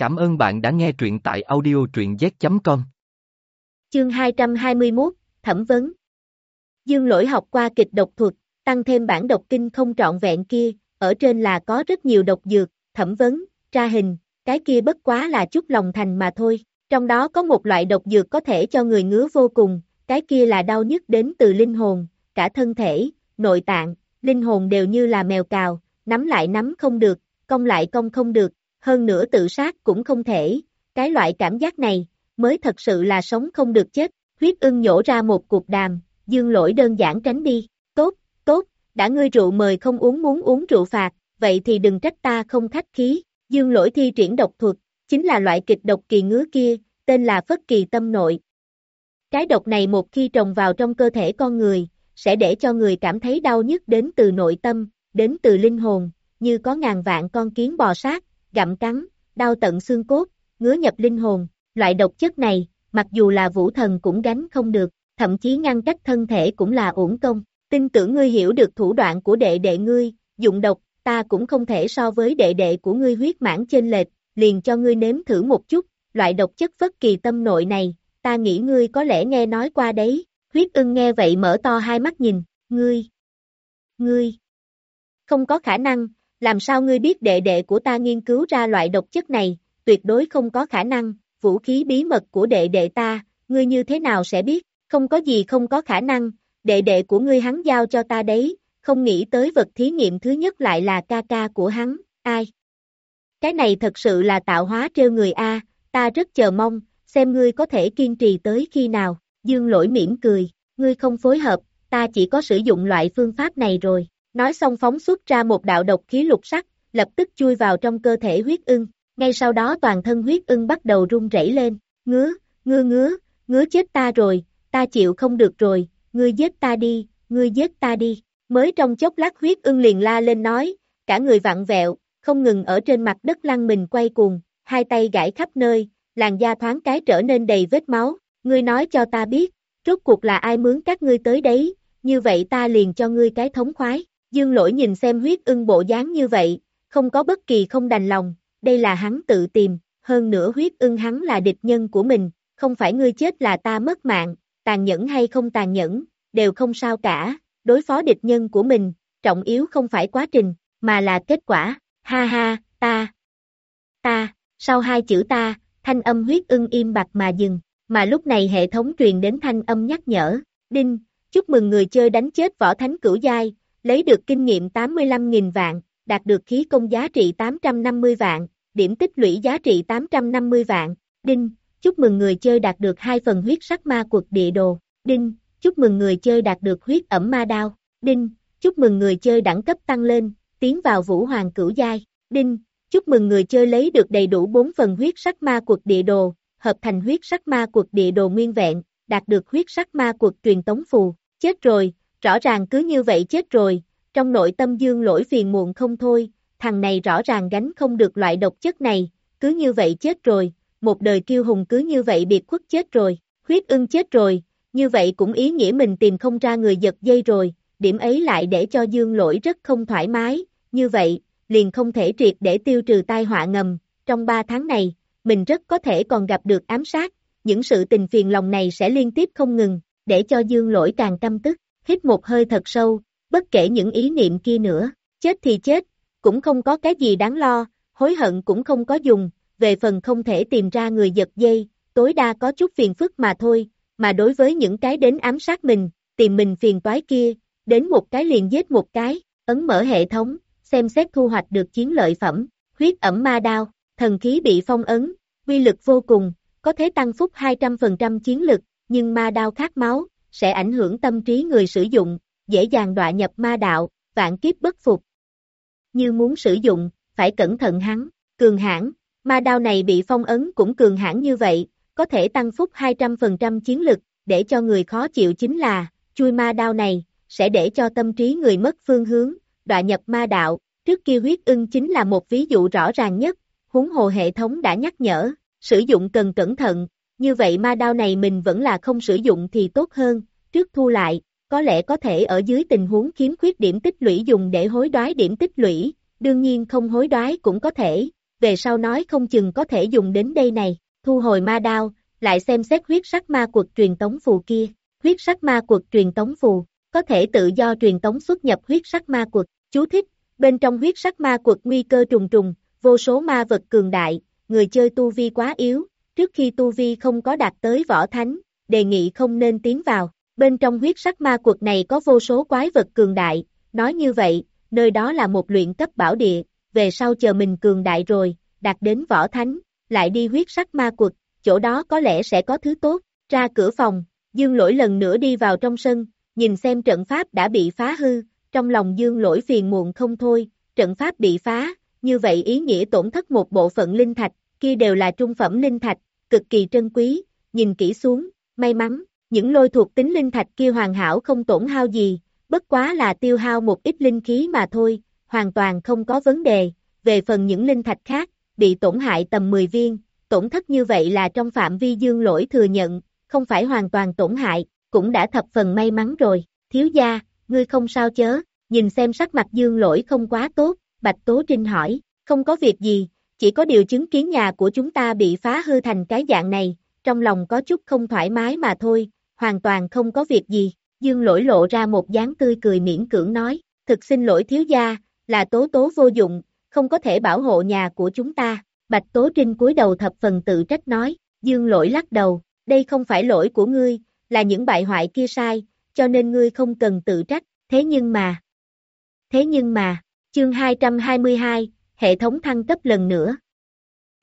Cảm ơn bạn đã nghe truyện tại audio truyện z.com. Chương 221, Thẩm vấn Dương lỗi học qua kịch độc thuật, tăng thêm bản độc kinh không trọn vẹn kia, ở trên là có rất nhiều độc dược, thẩm vấn, tra hình, cái kia bất quá là chút lòng thành mà thôi. Trong đó có một loại độc dược có thể cho người ngứa vô cùng, cái kia là đau nhức đến từ linh hồn, cả thân thể, nội tạng, linh hồn đều như là mèo cào, nắm lại nắm không được, cong lại cong không được, hơn nữa tự sát cũng không thể, cái loại cảm giác này, mới thật sự là sống không được chết, huyết ưng nhổ ra một cục đàm, dương lỗi đơn giản tránh đi, tốt, tốt, đã ngươi rượu mời không uống muốn uống rượu phạt, vậy thì đừng trách ta không khách khí, dương lỗi thi triển độc thuật, chính là loại kịch độc kỳ ngứa kia, tên là phất kỳ tâm nội. Cái độc này một khi trồng vào trong cơ thể con người, sẽ để cho người cảm thấy đau nhức đến từ nội tâm, đến từ linh hồn, như có ngàn vạn con kiến bò sát, gặm cắn, đau tận xương cốt, ngứa nhập linh hồn, loại độc chất này, mặc dù là vũ thần cũng gánh không được, thậm chí ngăn cách thân thể cũng là uổng công, tin tưởng ngươi hiểu được thủ đoạn của đệ đệ ngươi, dụng độc, ta cũng không thể so với đệ đệ của ngươi huyết mãn trên lệch, liền cho ngươi nếm thử một chút, loại độc chất phất kỳ tâm nội này, ta nghĩ ngươi có lẽ nghe nói qua đấy, huyết ưng nghe vậy mở to hai mắt nhìn, ngươi, ngươi, không có khả năng, làm sao ngươi biết đệ đệ của ta nghiên cứu ra loại độc chất này, tuyệt đối không có khả năng, vũ khí bí mật của đệ đệ ta, ngươi như thế nào sẽ biết, không có gì không có khả năng, đệ đệ của ngươi hắn giao cho ta đấy, không nghĩ tới vật thí nghiệm thứ nhất lại là ca ca của hắn, ai? Cái này thật sự là tạo hóa trêu người A, ta rất chờ mong, xem ngươi có thể kiên trì tới khi nào, dương lỗi mỉm cười, ngươi không phối hợp, ta chỉ có sử dụng loại phương pháp này rồi, nói xong phóng xuất ra một đạo độc khí lục sắc, lập tức chui vào trong cơ thể huyết ưng, ngay sau đó toàn thân huyết ưng bắt đầu run rẩy lên, ngứa, ngứa ngứa, ngứa chết ta rồi, ta chịu không được rồi, ngươi giết ta đi, ngươi giết ta đi, mới trong chốc lát huyết ưng liền la lên nói, cả người vặn vẹo, không ngừng ở trên mặt đất lăn mình quay cuồng, hai tay gãi khắp nơi, làn da thoáng cái trở nên đầy vết máu, ngươi nói cho ta biết, rốt cuộc là ai mướn các ngươi tới đấy, như vậy ta liền cho ngươi cái thống khoái, dương lỗi nhìn xem huyết ưng bộ dáng như vậy, không có bất kỳ không đành lòng, đây là hắn tự tìm, hơn nữa huyết ưng hắn là địch nhân của mình, không phải ngươi chết là ta mất mạng, tàn nhẫn hay không tàn nhẫn, đều không sao cả, đối phó địch nhân của mình, trọng yếu không phải quá trình, mà là kết quả, ha ha, ta, ta, sau hai chữ ta, thanh âm huyết ưng im bặt mà dừng, mà lúc này hệ thống truyền đến thanh âm nhắc nhở, đinh, chúc mừng người chơi đánh chết võ thánh cửu giai, lấy được kinh nghiệm 85.000 vạn, đạt được khí công giá trị 850 vạn, điểm tích lũy giá trị 850 vạn, đinh, chúc mừng người chơi đạt được hai phần huyết sắc ma quật địa đồ, đinh, chúc mừng người chơi đạt được huyết ẩm ma đao, đinh, chúc mừng người chơi đẳng cấp tăng lên, tiến vào vũ hoàng cửu giai, đinh, chúc mừng người chơi lấy được đầy đủ 4 phần huyết sắc ma quật địa đồ, hợp thành huyết sắc ma quật địa đồ nguyên vẹn, đạt được huyết sắc ma quật truyền tống phù, chết rồi, rõ ràng cứ như vậy chết rồi, trong nội tâm dương lỗi phiền muộn không thôi, thằng này rõ ràng gánh không được loại độc chất này, cứ như vậy chết rồi, một đời kiêu hùng cứ như vậy biệt khuất chết rồi, huyết ưng chết rồi, như vậy cũng ý nghĩa mình tìm không ra người giật dây rồi, điểm ấy lại để cho dương lỗi rất không thoải mái, như vậy, liền không thể triệt để tiêu trừ tai họa ngầm, trong 3 tháng này, mình rất có thể còn gặp được ám sát, những sự tình phiền lòng này sẽ liên tiếp không ngừng, để cho dương lỗi càng căm tức, hít một hơi thật sâu, bất kể những ý niệm kia nữa, chết thì chết, cũng không có cái gì đáng lo, hối hận cũng không có dùng, về phần không thể tìm ra người giật dây, tối đa có chút phiền phức mà thôi, mà đối với những cái đến ám sát mình, tìm mình phiền toái kia, đến một cái liền giết một cái, ấn mở hệ thống, xem xét thu hoạch được chiến lợi phẩm, huyết ẩm ma đao, thần khí bị phong ấn, uy lực vô cùng, có thể tăng phúc 200% chiến lực, nhưng ma đao khát máu, sẽ ảnh hưởng tâm trí người sử dụng, dễ dàng đọa nhập ma đạo, vạn kiếp bất phục. Như muốn sử dụng, phải cẩn thận hắn, cường hãn, ma đao này bị phong ấn cũng cường hãn như vậy, có thể tăng phúc 200% chiến lực, để cho người khó chịu chính là, chui ma đao này, sẽ để cho tâm trí người mất phương hướng, đọa nhập ma đạo, trước kia huyết ưng chính là một ví dụ rõ ràng nhất, huống hồ hệ thống đã nhắc nhở, sử dụng cần cẩn thận, như vậy ma đao này mình vẫn là không sử dụng thì tốt hơn, trước thu lại, có lẽ có thể ở dưới tình huống khiếm khuyết điểm tích lũy dùng để hối đoái điểm tích lũy, đương nhiên không hối đoái cũng có thể, về sau nói không chừng có thể dùng đến đây này, thu hồi ma đao, lại xem xét huyết sắc ma quật truyền tống phù kia, huyết sắc ma quật truyền tống phù, có thể tự do truyền tống xuất nhập huyết sắc ma quật, chú thích, bên trong huyết sắc ma quật nguy cơ trùng trùng, vô số ma vật cường đại, người chơi tu vi quá yếu, trước khi tu vi không có đạt tới võ thánh, đề nghị không nên tiến vào, bên trong huyết sắc ma quật này có vô số quái vật cường đại, nói như vậy, nơi đó là một luyện cấp bảo địa, về sau chờ mình cường đại rồi, đạt đến võ thánh, lại đi huyết sắc ma quật, chỗ đó có lẽ sẽ có thứ tốt, ra cửa phòng, dương lỗi lần nữa đi vào trong sân, nhìn xem trận pháp đã bị phá hư, trong lòng dương lỗi phiền muộn không thôi, trận pháp bị phá, như vậy ý nghĩa tổn thất một bộ phận linh thạch, kia đều là trung phẩm linh thạch, cực kỳ trân quý, nhìn kỹ xuống, may mắn, những lôi thuộc tính linh thạch kia hoàn hảo không tổn hao gì, bất quá là tiêu hao một ít linh khí mà thôi, hoàn toàn không có vấn đề, về phần những linh thạch khác, bị tổn hại tầm 10 viên, tổn thất như vậy là trong phạm vi dương lỗi thừa nhận, không phải hoàn toàn tổn hại, cũng đã thập phần may mắn rồi, thiếu gia, ngươi không sao chớ, nhìn xem sắc mặt dương lỗi không quá tốt, Bạch Tố Trinh hỏi, không có việc gì, chỉ có điều chứng kiến nhà của chúng ta bị phá hư thành cái dạng này, trong lòng có chút không thoải mái mà thôi, hoàn toàn không có việc gì, dương lỗi lộ ra một dáng tươi cười miễn cưỡng nói, thực xin lỗi thiếu gia, là tố tố vô dụng, không có thể bảo hộ nhà của chúng ta, Bạch Tố Trinh cúi đầu thập phần tự trách nói, dương lỗi lắc đầu, đây không phải lỗi của ngươi, là những bại hoại kia sai, cho nên ngươi không cần tự trách, thế nhưng mà, thế nhưng mà, chương 222, hệ thống thăng cấp lần nữa.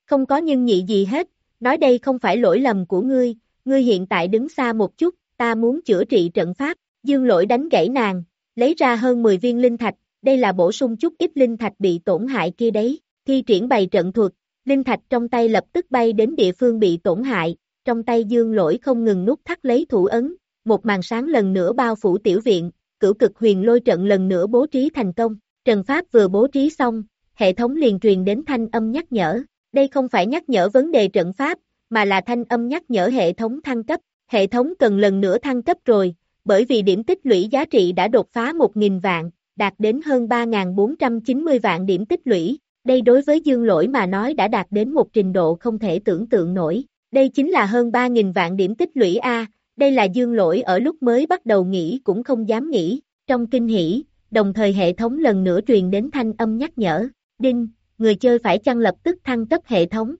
Không có nhưng nhị gì hết, nói đây không phải lỗi lầm của ngươi, ngươi hiện tại đứng xa một chút, ta muốn chữa trị trận pháp, dương lỗi đánh gãy nàng, lấy ra hơn 10 viên linh thạch, đây là bổ sung chút ít linh thạch bị tổn hại kia đấy, thi triển bày trận thuật, linh thạch trong tay lập tức bay đến địa phương bị tổn hại, trong tay dương lỗi không ngừng nút thắt lấy thủ ấn, một màn sáng lần nữa bao phủ tiểu viện, cửu cực huyền lôi trận lần nữa bố trí thành công, trận pháp vừa bố trí xong, hệ thống liền truyền đến thanh âm nhắc nhở, đây không phải nhắc nhở vấn đề trận pháp, mà là thanh âm nhắc nhở hệ thống thăng cấp, hệ thống cần lần nữa thăng cấp rồi, bởi vì điểm tích lũy giá trị đã đột phá 1.000 vạn, đạt đến hơn 3.490 vạn điểm tích lũy, đây đối với dương lỗi mà nói đã đạt đến một trình độ không thể tưởng tượng nổi, đây chính là hơn 3.000 vạn điểm tích lũy A, đây là dương lỗi ở lúc mới bắt đầu nghĩ cũng không dám nghĩ, trong kinh hỉ, đồng thời hệ thống lần nữa truyền đến thanh âm nhắc nhở, đinh, người chơi phải chăng lập tức thăng cấp hệ thống.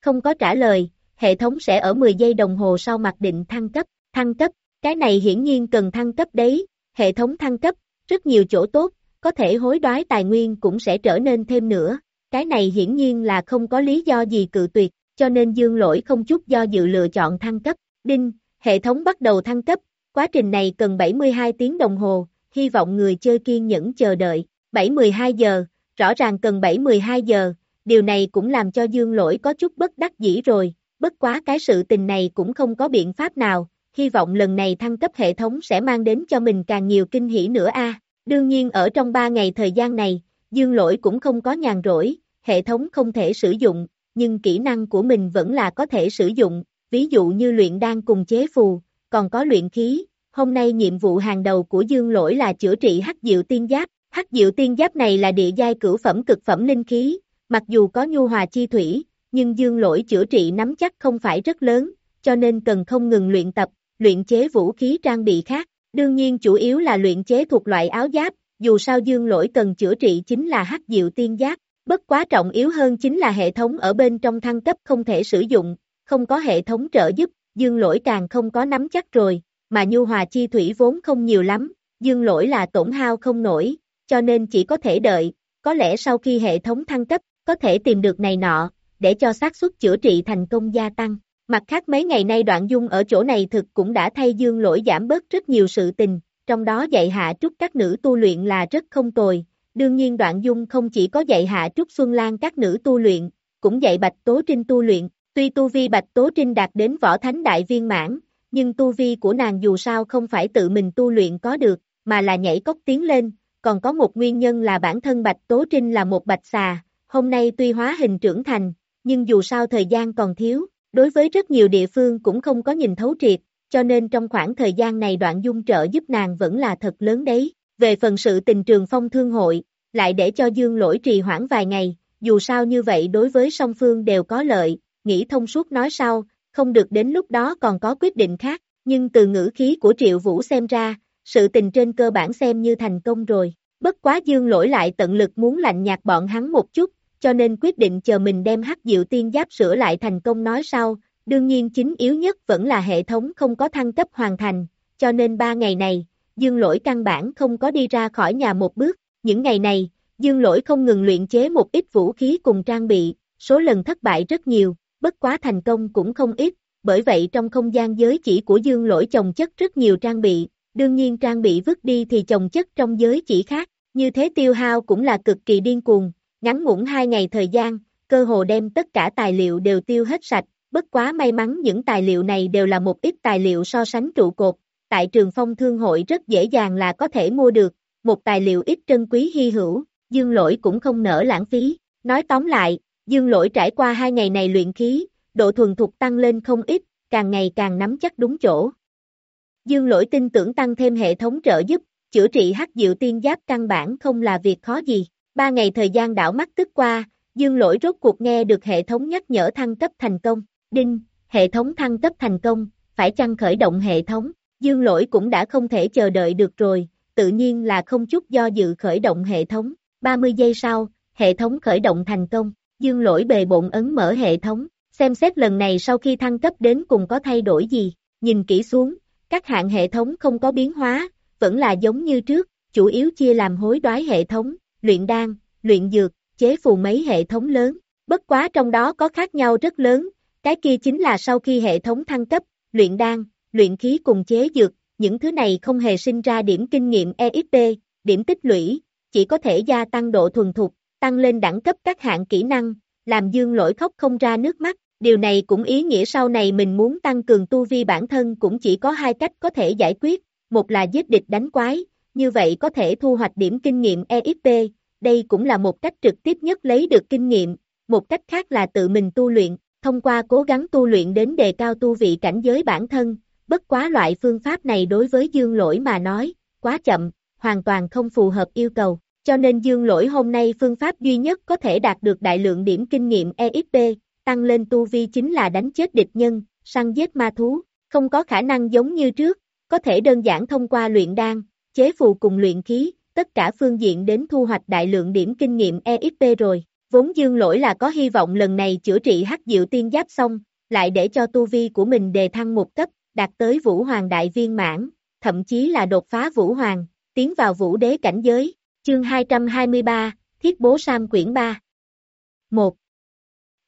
Không có trả lời, hệ thống sẽ ở 10 giây đồng hồ sau mặc định thăng cấp, thăng cấp, cái này hiển nhiên cần thăng cấp đấy, hệ thống thăng cấp, rất nhiều chỗ tốt, có thể hối đoái tài nguyên cũng sẽ trở nên thêm nữa, cái này hiển nhiên là không có lý do gì cự tuyệt, cho nên dương lỗi không chút do dự lựa chọn thăng cấp, đinh, hệ thống bắt đầu thăng cấp, quá trình này cần 72 tiếng đồng hồ, hy vọng người chơi kiên nhẫn chờ đợi, 7-12 giờ, rõ ràng cần 7-12 giờ, điều này cũng làm cho dương lỗi có chút bất đắc dĩ rồi, bất quá cái sự tình này cũng không có biện pháp nào, hy vọng lần này thăng cấp hệ thống sẽ mang đến cho mình càng nhiều kinh hỉ nữa a. Đương nhiên ở trong 3 ngày thời gian này, dương lỗi cũng không có nhàn rỗi, hệ thống không thể sử dụng, nhưng kỹ năng của mình vẫn là có thể sử dụng, ví dụ như luyện đan cùng chế phù, còn có luyện khí. Hôm nay nhiệm vụ hàng đầu của dương lỗi là chữa trị hắc diệu tiên giáp, hắc diệu tiên giáp này là địa giai cửu phẩm cực phẩm linh khí, mặc dù có nhu hòa chi thủy, nhưng dương lỗi chữa trị nắm chắc không phải rất lớn, cho nên cần không ngừng luyện tập, luyện chế vũ khí trang bị khác, đương nhiên chủ yếu là luyện chế thuộc loại áo giáp, dù sao dương lỗi cần chữa trị chính là hắc diệu tiên giáp, bất quá trọng yếu hơn chính là hệ thống ở bên trong thăng cấp không thể sử dụng, không có hệ thống trợ giúp, dương lỗi càng không có nắm chắc rồi, mà nhu hòa chi thủy vốn không nhiều lắm, dương lỗi là tổn hao không nổi, cho nên chỉ có thể đợi, có lẽ sau khi hệ thống thăng cấp, có thể tìm được này nọ, để cho xác suất chữa trị thành công gia tăng. Mặt khác mấy ngày nay đoạn dung ở chỗ này thực cũng đã thay dương lỗi giảm bớt rất nhiều sự tình, trong đó dạy hạ trúc các nữ tu luyện là rất không tồi. Đương nhiên đoạn dung không chỉ có dạy hạ trúc Xuân Lan các nữ tu luyện, cũng dạy Bạch Tố Trinh tu luyện, tuy tu vi Bạch Tố Trinh đạt đến võ thánh đại viên mãn, nhưng tu vi của nàng dù sao không phải tự mình tu luyện có được, mà là nhảy cốc tiến lên, còn có một nguyên nhân là bản thân Bạch Tố Trinh là một bạch xà, hôm nay tuy hóa hình trưởng thành, nhưng dù sao thời gian còn thiếu, đối với rất nhiều địa phương cũng không có nhìn thấu triệt, cho nên trong khoảng thời gian này đoạn dung trợ giúp nàng vẫn là thật lớn đấy. Về phần sự tình trường phong thương hội, lại để cho dương lỗi trì hoãn vài ngày, dù sao như vậy đối với song phương đều có lợi, nghĩ thông suốt nói sau, không được đến lúc đó còn có quyết định khác, nhưng từ ngữ khí của Triệu Vũ xem ra, sự tình trên cơ bản xem như thành công rồi. Bất quá dương lỗi lại tận lực muốn lạnh nhạt bọn hắn một chút, cho nên quyết định chờ mình đem hắc diệu tiên giáp sửa lại thành công nói sau, đương nhiên chính yếu nhất vẫn là hệ thống không có thăng cấp hoàn thành, cho nên ba ngày này, dương lỗi căn bản không có đi ra khỏi nhà một bước, những ngày này, dương lỗi không ngừng luyện chế một ít vũ khí cùng trang bị, số lần thất bại rất nhiều, bất quá thành công cũng không ít, bởi vậy trong không gian giới chỉ của dương lỗi chồng chất rất nhiều trang bị, đương nhiên trang bị vứt đi thì chồng chất trong giới chỉ khác, như thế tiêu hao cũng là cực kỳ điên cuồng, ngắn ngủn hai ngày thời gian, cơ hồ đem tất cả tài liệu đều tiêu hết sạch, bất quá may mắn những tài liệu này đều là một ít tài liệu so sánh trụ cột, tại trường phong thương hội rất dễ dàng là có thể mua được, một tài liệu ít trân quý hy hữu, dương lỗi cũng không nỡ lãng phí, nói tóm lại, dương lỗi trải qua hai ngày này luyện khí, độ thuần thục tăng lên không ít, càng ngày càng nắm chắc đúng chỗ. Dương lỗi tin tưởng tăng thêm hệ thống trợ giúp, chữa trị hắc diệu tiên giáp căn bản không là việc khó gì. Ba ngày thời gian đảo mắt tức qua, dương lỗi rốt cuộc nghe được hệ thống nhắc nhở thăng cấp thành công. Đinh, hệ thống thăng cấp thành công, phải chăng khởi động hệ thống? Dương lỗi cũng đã không thể chờ đợi được rồi, tự nhiên là không chút do dự khởi động hệ thống. 30 giây sau, hệ thống khởi động thành công, dương lỗi bề bộn ấn mở hệ thống, xem xét lần này sau khi thăng cấp đến cùng có thay đổi gì, nhìn kỹ xuống, các hạng hệ thống không có biến hóa, vẫn là giống như trước, chủ yếu chia làm hối đoái hệ thống, luyện đan, luyện dược, chế phù mấy hệ thống lớn, bất quá trong đó có khác nhau rất lớn, cái kia chính là sau khi hệ thống thăng cấp, luyện đan, luyện khí cùng chế dược, những thứ này không hề sinh ra điểm kinh nghiệm EXP, điểm tích lũy, chỉ có thể gia tăng độ thuần thục, tăng lên đẳng cấp các hạng kỹ năng, làm dương lỗi khóc không ra nước mắt, điều này cũng ý nghĩa sau này mình muốn tăng cường tu vi bản thân cũng chỉ có hai cách có thể giải quyết, một là giết địch đánh quái, như vậy có thể thu hoạch điểm kinh nghiệm EXP, đây cũng là một cách trực tiếp nhất lấy được kinh nghiệm, một cách khác là tự mình tu luyện, thông qua cố gắng tu luyện đến đề cao tu vị cảnh giới bản thân, bất quá loại phương pháp này đối với dương lỗi mà nói, quá chậm, hoàn toàn không phù hợp yêu cầu, cho nên dương lỗi hôm nay phương pháp duy nhất có thể đạt được đại lượng điểm kinh nghiệm EXP, tăng lên tu vi chính là đánh chết địch nhân, săn giết ma thú, không có khả năng giống như trước, có thể đơn giản thông qua luyện đan, chế phù cùng luyện khí, tất cả phương diện đến thu hoạch đại lượng điểm kinh nghiệm EXP rồi. Vốn dương lỗi là có hy vọng lần này chữa trị hắc diệu tiên giáp xong, lại để cho tu vi của mình đề thăng một cấp, đạt tới vũ hoàng đại viên mãn, thậm chí là đột phá vũ hoàng, tiến vào vũ đế cảnh giới. Chương 223, Thiết bố Sam quyển 3 1.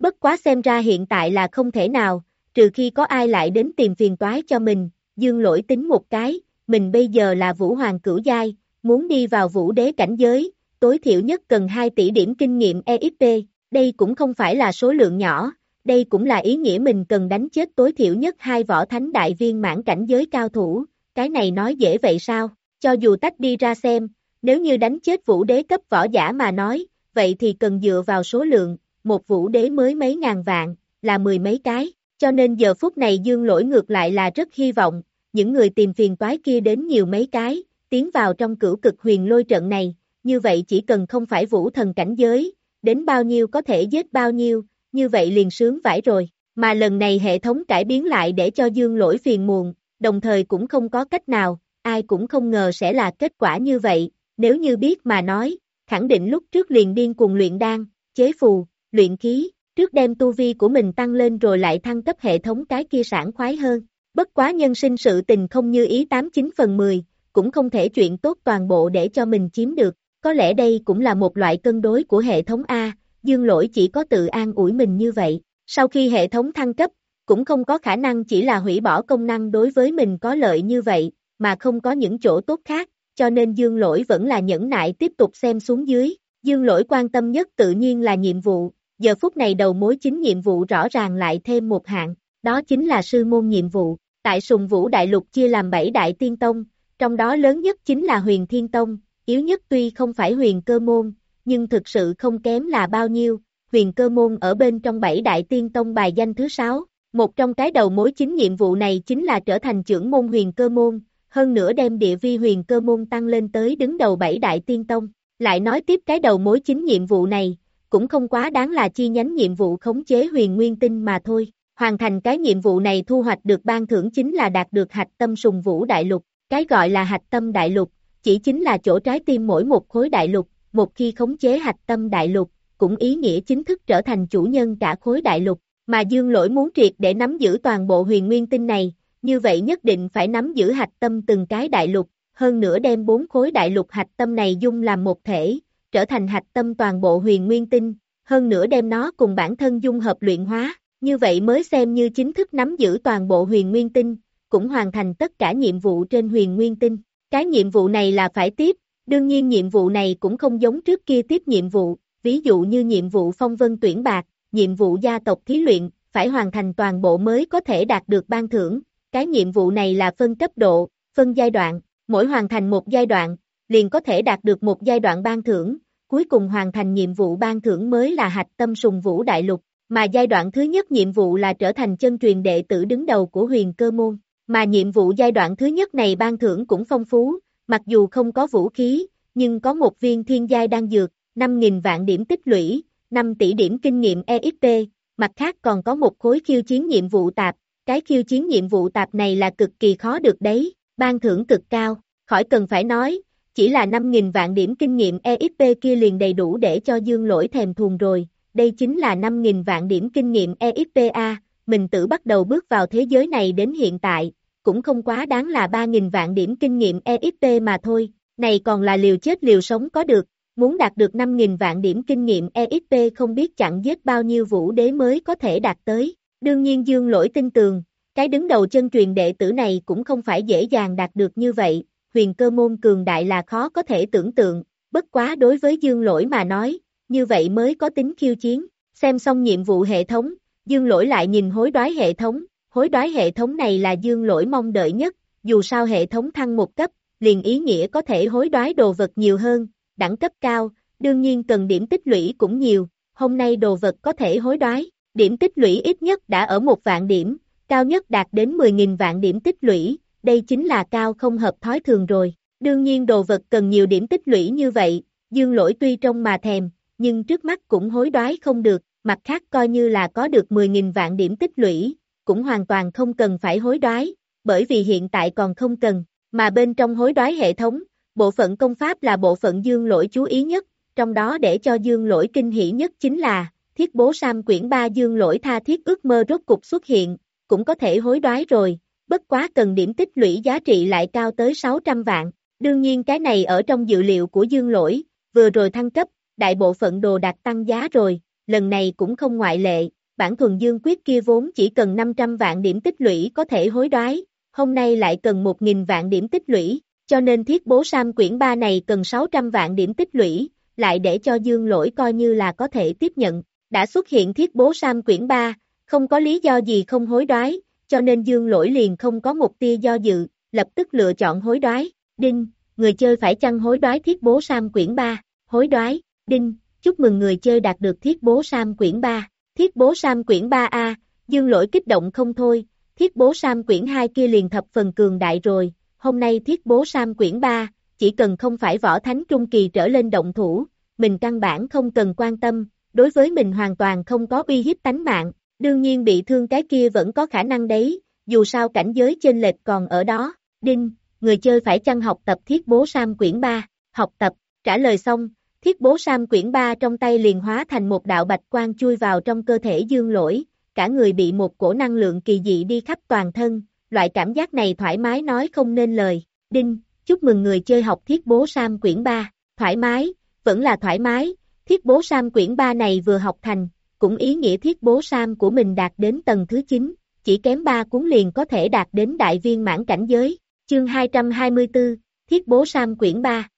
Bất quá xem ra hiện tại là không thể nào, trừ khi có ai lại đến tìm phiền toái cho mình, dương lỗi tính một cái, mình bây giờ là vũ hoàng cửu giai, muốn đi vào vũ đế cảnh giới, tối thiểu nhất cần 2 tỷ điểm kinh nghiệm EXP, đây cũng không phải là số lượng nhỏ, đây cũng là ý nghĩa mình cần đánh chết tối thiểu nhất hai võ thánh đại viên mãn cảnh giới cao thủ, cái này nói dễ vậy sao, cho dù tách đi ra xem, nếu như đánh chết vũ đế cấp võ giả mà nói, vậy thì cần dựa vào số lượng, một vũ đế mới mấy ngàn vạn, là mười mấy cái, cho nên giờ phút này dương lỗi ngược lại là rất hy vọng, những người tìm phiền toái kia đến nhiều mấy cái, tiến vào trong cửu cực huyền lôi trận này, như vậy chỉ cần không phải vũ thần cảnh giới, đến bao nhiêu có thể giết bao nhiêu, như vậy liền sướng vải rồi, mà lần này hệ thống cải biến lại để cho dương lỗi phiền muộn, đồng thời cũng không có cách nào, ai cũng không ngờ sẽ là kết quả như vậy, nếu như biết mà nói, khẳng định lúc trước liền điên cùng luyện đan, chế phù, luyện khí, trước đem tu vi của mình tăng lên rồi lại thăng cấp hệ thống cái kia sản khoái hơn. Bất quá nhân sinh sự tình không như ý 89 phần 10, cũng không thể chuyện tốt toàn bộ để cho mình chiếm được, có lẽ đây cũng là một loại cân đối của hệ thống A, dương lỗi chỉ có tự an ủi mình như vậy. Sau khi hệ thống thăng cấp, cũng không có khả năng chỉ là hủy bỏ công năng đối với mình có lợi như vậy, mà không có những chỗ tốt khác, cho nên dương lỗi vẫn là nhẫn nại tiếp tục xem xuống dưới. Dương lỗi quan tâm nhất tự nhiên là nhiệm vụ, giờ phút này đầu mối chính nhiệm vụ rõ ràng lại thêm một hạng, đó chính là sư môn nhiệm vụ. Tại sùng vũ đại lục chia làm 7 đại tiên tông, trong đó lớn nhất chính là huyền thiên tông, yếu nhất tuy không phải huyền cơ môn, nhưng thực sự không kém là bao nhiêu, huyền cơ môn ở bên trong 7 đại tiên tông bài danh thứ 6. Một trong cái đầu mối chính nhiệm vụ này chính là trở thành trưởng môn huyền cơ môn, hơn nữa đem địa vi huyền cơ môn tăng lên tới đứng đầu bảy đại tiên tông. Lại nói tiếp cái đầu mối chính nhiệm vụ này, cũng không quá đáng là chi nhánh nhiệm vụ khống chế huyền nguyên tinh mà thôi. Hoàn thành cái nhiệm vụ này thu hoạch được ban thưởng chính là đạt được hạch tâm sùng vũ đại lục. Cái gọi là hạch tâm đại lục, chỉ chính là chỗ trái tim mỗi một khối đại lục, một khi khống chế hạch tâm đại lục, cũng ý nghĩa chính thức trở thành chủ nhân cả khối đại lục. Mà Dương Lỗi muốn triệt để nắm giữ toàn bộ huyền nguyên tinh này, như vậy nhất định phải nắm giữ hạch tâm từng cái đại lục, hơn nữa đem bốn khối đại lục hạch tâm này dung làm một thể, trở thành hạch tâm toàn bộ huyền nguyên tinh, hơn nữa đem nó cùng bản thân dung hợp luyện hóa, như vậy mới xem như chính thức nắm giữ toàn bộ huyền nguyên tinh, cũng hoàn thành tất cả nhiệm vụ trên huyền nguyên tinh. Cái nhiệm vụ này là phải tiếp, đương nhiên nhiệm vụ này cũng không giống trước kia tiếp nhiệm vụ, ví dụ như nhiệm vụ phong vân tuyển bạc, nhiệm vụ gia tộc thí luyện, phải hoàn thành toàn bộ mới có thể đạt được ban thưởng. Cái nhiệm vụ này là phân cấp độ, phân giai đoạn, mỗi hoàn thành một giai đoạn, liền có thể đạt được một giai đoạn ban thưởng, cuối cùng hoàn thành nhiệm vụ ban thưởng mới là hạch tâm sùng vũ đại lục, mà giai đoạn thứ nhất nhiệm vụ là trở thành chân truyền đệ tử đứng đầu của huyền cơ môn, mà nhiệm vụ giai đoạn thứ nhất này ban thưởng cũng phong phú, mặc dù không có vũ khí, nhưng có một viên thiên giai đang dược, 5.000 vạn điểm tích lũy, 5 tỷ điểm kinh nghiệm EXP, mặt khác còn có một khối khiêu chiến nhiệm vụ tạp, cái khiêu chiến nhiệm vụ tạp này là cực kỳ khó được đấy, ban thưởng cực cao, khỏi cần phải nói, chỉ là 5.000 vạn điểm kinh nghiệm EXP kia liền đầy đủ để cho dương lỗi thèm thuồng rồi, đây chính là 5.000 vạn điểm kinh nghiệm EXPA, mình tự bắt đầu bước vào thế giới này đến hiện tại, cũng không quá đáng là 3.000 vạn điểm kinh nghiệm EXP mà thôi, này còn là liều chết liều sống có được, muốn đạt được 5.000 vạn điểm kinh nghiệm EXP không biết chặn giết bao nhiêu vũ đế mới có thể đạt tới, đương nhiên dương lỗi tin tường, cái đứng đầu chân truyền đệ tử này cũng không phải dễ dàng đạt được như vậy, huyền cơ môn cường đại là khó có thể tưởng tượng, bất quá đối với dương lỗi mà nói, như vậy mới có tính khiêu chiến, xem xong nhiệm vụ hệ thống, dương lỗi lại nhìn hối đoái hệ thống, hối đoái hệ thống này là dương lỗi mong đợi nhất, dù sao hệ thống thăng một cấp, liền ý nghĩa có thể hối đoái đồ vật nhiều hơn, đẳng cấp cao, đương nhiên cần điểm tích lũy cũng nhiều, hôm nay đồ vật có thể hối đoái, điểm tích lũy ít nhất đã ở một vạn điểm, cao nhất đạt đến 10.000 vạn điểm tích lũy, đây chính là cao không hợp thói thường rồi. Đương nhiên đồ vật cần nhiều điểm tích lũy như vậy, dương lỗi tuy trong mà thèm, nhưng trước mắt cũng hối đoái không được, mặt khác coi như là có được 10.000 vạn điểm tích lũy, cũng hoàn toàn không cần phải hối đoái, bởi vì hiện tại còn không cần, mà bên trong hối đoái hệ thống, bộ phận công pháp là bộ phận dương lỗi chú ý nhất, trong đó để cho dương lỗi kinh hỷ nhất chính là, thiết bố Sam quyển 3 dương lỗi tha thiết ước mơ rốt cục xuất hiện, cũng có thể hối đoái rồi, bất quá cần điểm tích lũy giá trị lại cao tới 600 vạn. Đương nhiên cái này ở trong dự liệu của dương lỗi, vừa rồi thăng cấp, đại bộ phận đồ đạt tăng giá rồi, lần này cũng không ngoại lệ, bản thuần dương quyết kia vốn chỉ cần 500 vạn điểm tích lũy có thể hối đoái, hôm nay lại cần 1.000 vạn điểm tích lũy, cho nên thiết bố Sam quyển 3 này cần 600 vạn điểm tích lũy, lại để cho dương lỗi coi như là có thể tiếp nhận, đã xuất hiện thiết bố Sam quyển 3, không có lý do gì không hối đoái, cho nên dương lỗi liền không có một tia do dự, lập tức lựa chọn hối đoái, đinh, người chơi phải chăng hối đoái thiết bố Sam quyển 3, hối đoái, đinh, chúc mừng người chơi đạt được thiết bố Sam quyển 3, thiết bố Sam quyển 3A, dương lỗi kích động không thôi, thiết bố Sam quyển 2 kia liền thập phần cường đại rồi, hôm nay thiết bố Sam quyển 3, chỉ cần không phải võ thánh trung kỳ trở lên động thủ, mình căn bản không cần quan tâm, đối với mình hoàn toàn không có uy hiếp tánh mạng, Đương nhiên bị thương cái kia vẫn có khả năng đấy, dù sao cảnh giới trên lệch còn ở đó. Đinh, người chơi phải chăng học tập thiết bố Sam quyển 3, học tập, trả lời xong, thiết bố Sam quyển 3 trong tay liền hóa thành một đạo bạch quang chui vào trong cơ thể dương lỗi, cả người bị một cổ năng lượng kỳ dị đi khắp toàn thân, loại cảm giác này thoải mái nói không nên lời. Đinh, chúc mừng người chơi học thiết bố Sam quyển 3, thoải mái, vẫn là thoải mái, thiết bố Sam quyển 3 này vừa học thành, cũng ý nghĩa thiết bố Sam của mình đạt đến tầng thứ 9, chỉ kém 3 cuốn liền có thể đạt đến đại viên mãn cảnh giới. Chương 224, Thiết bố Sam quyển 3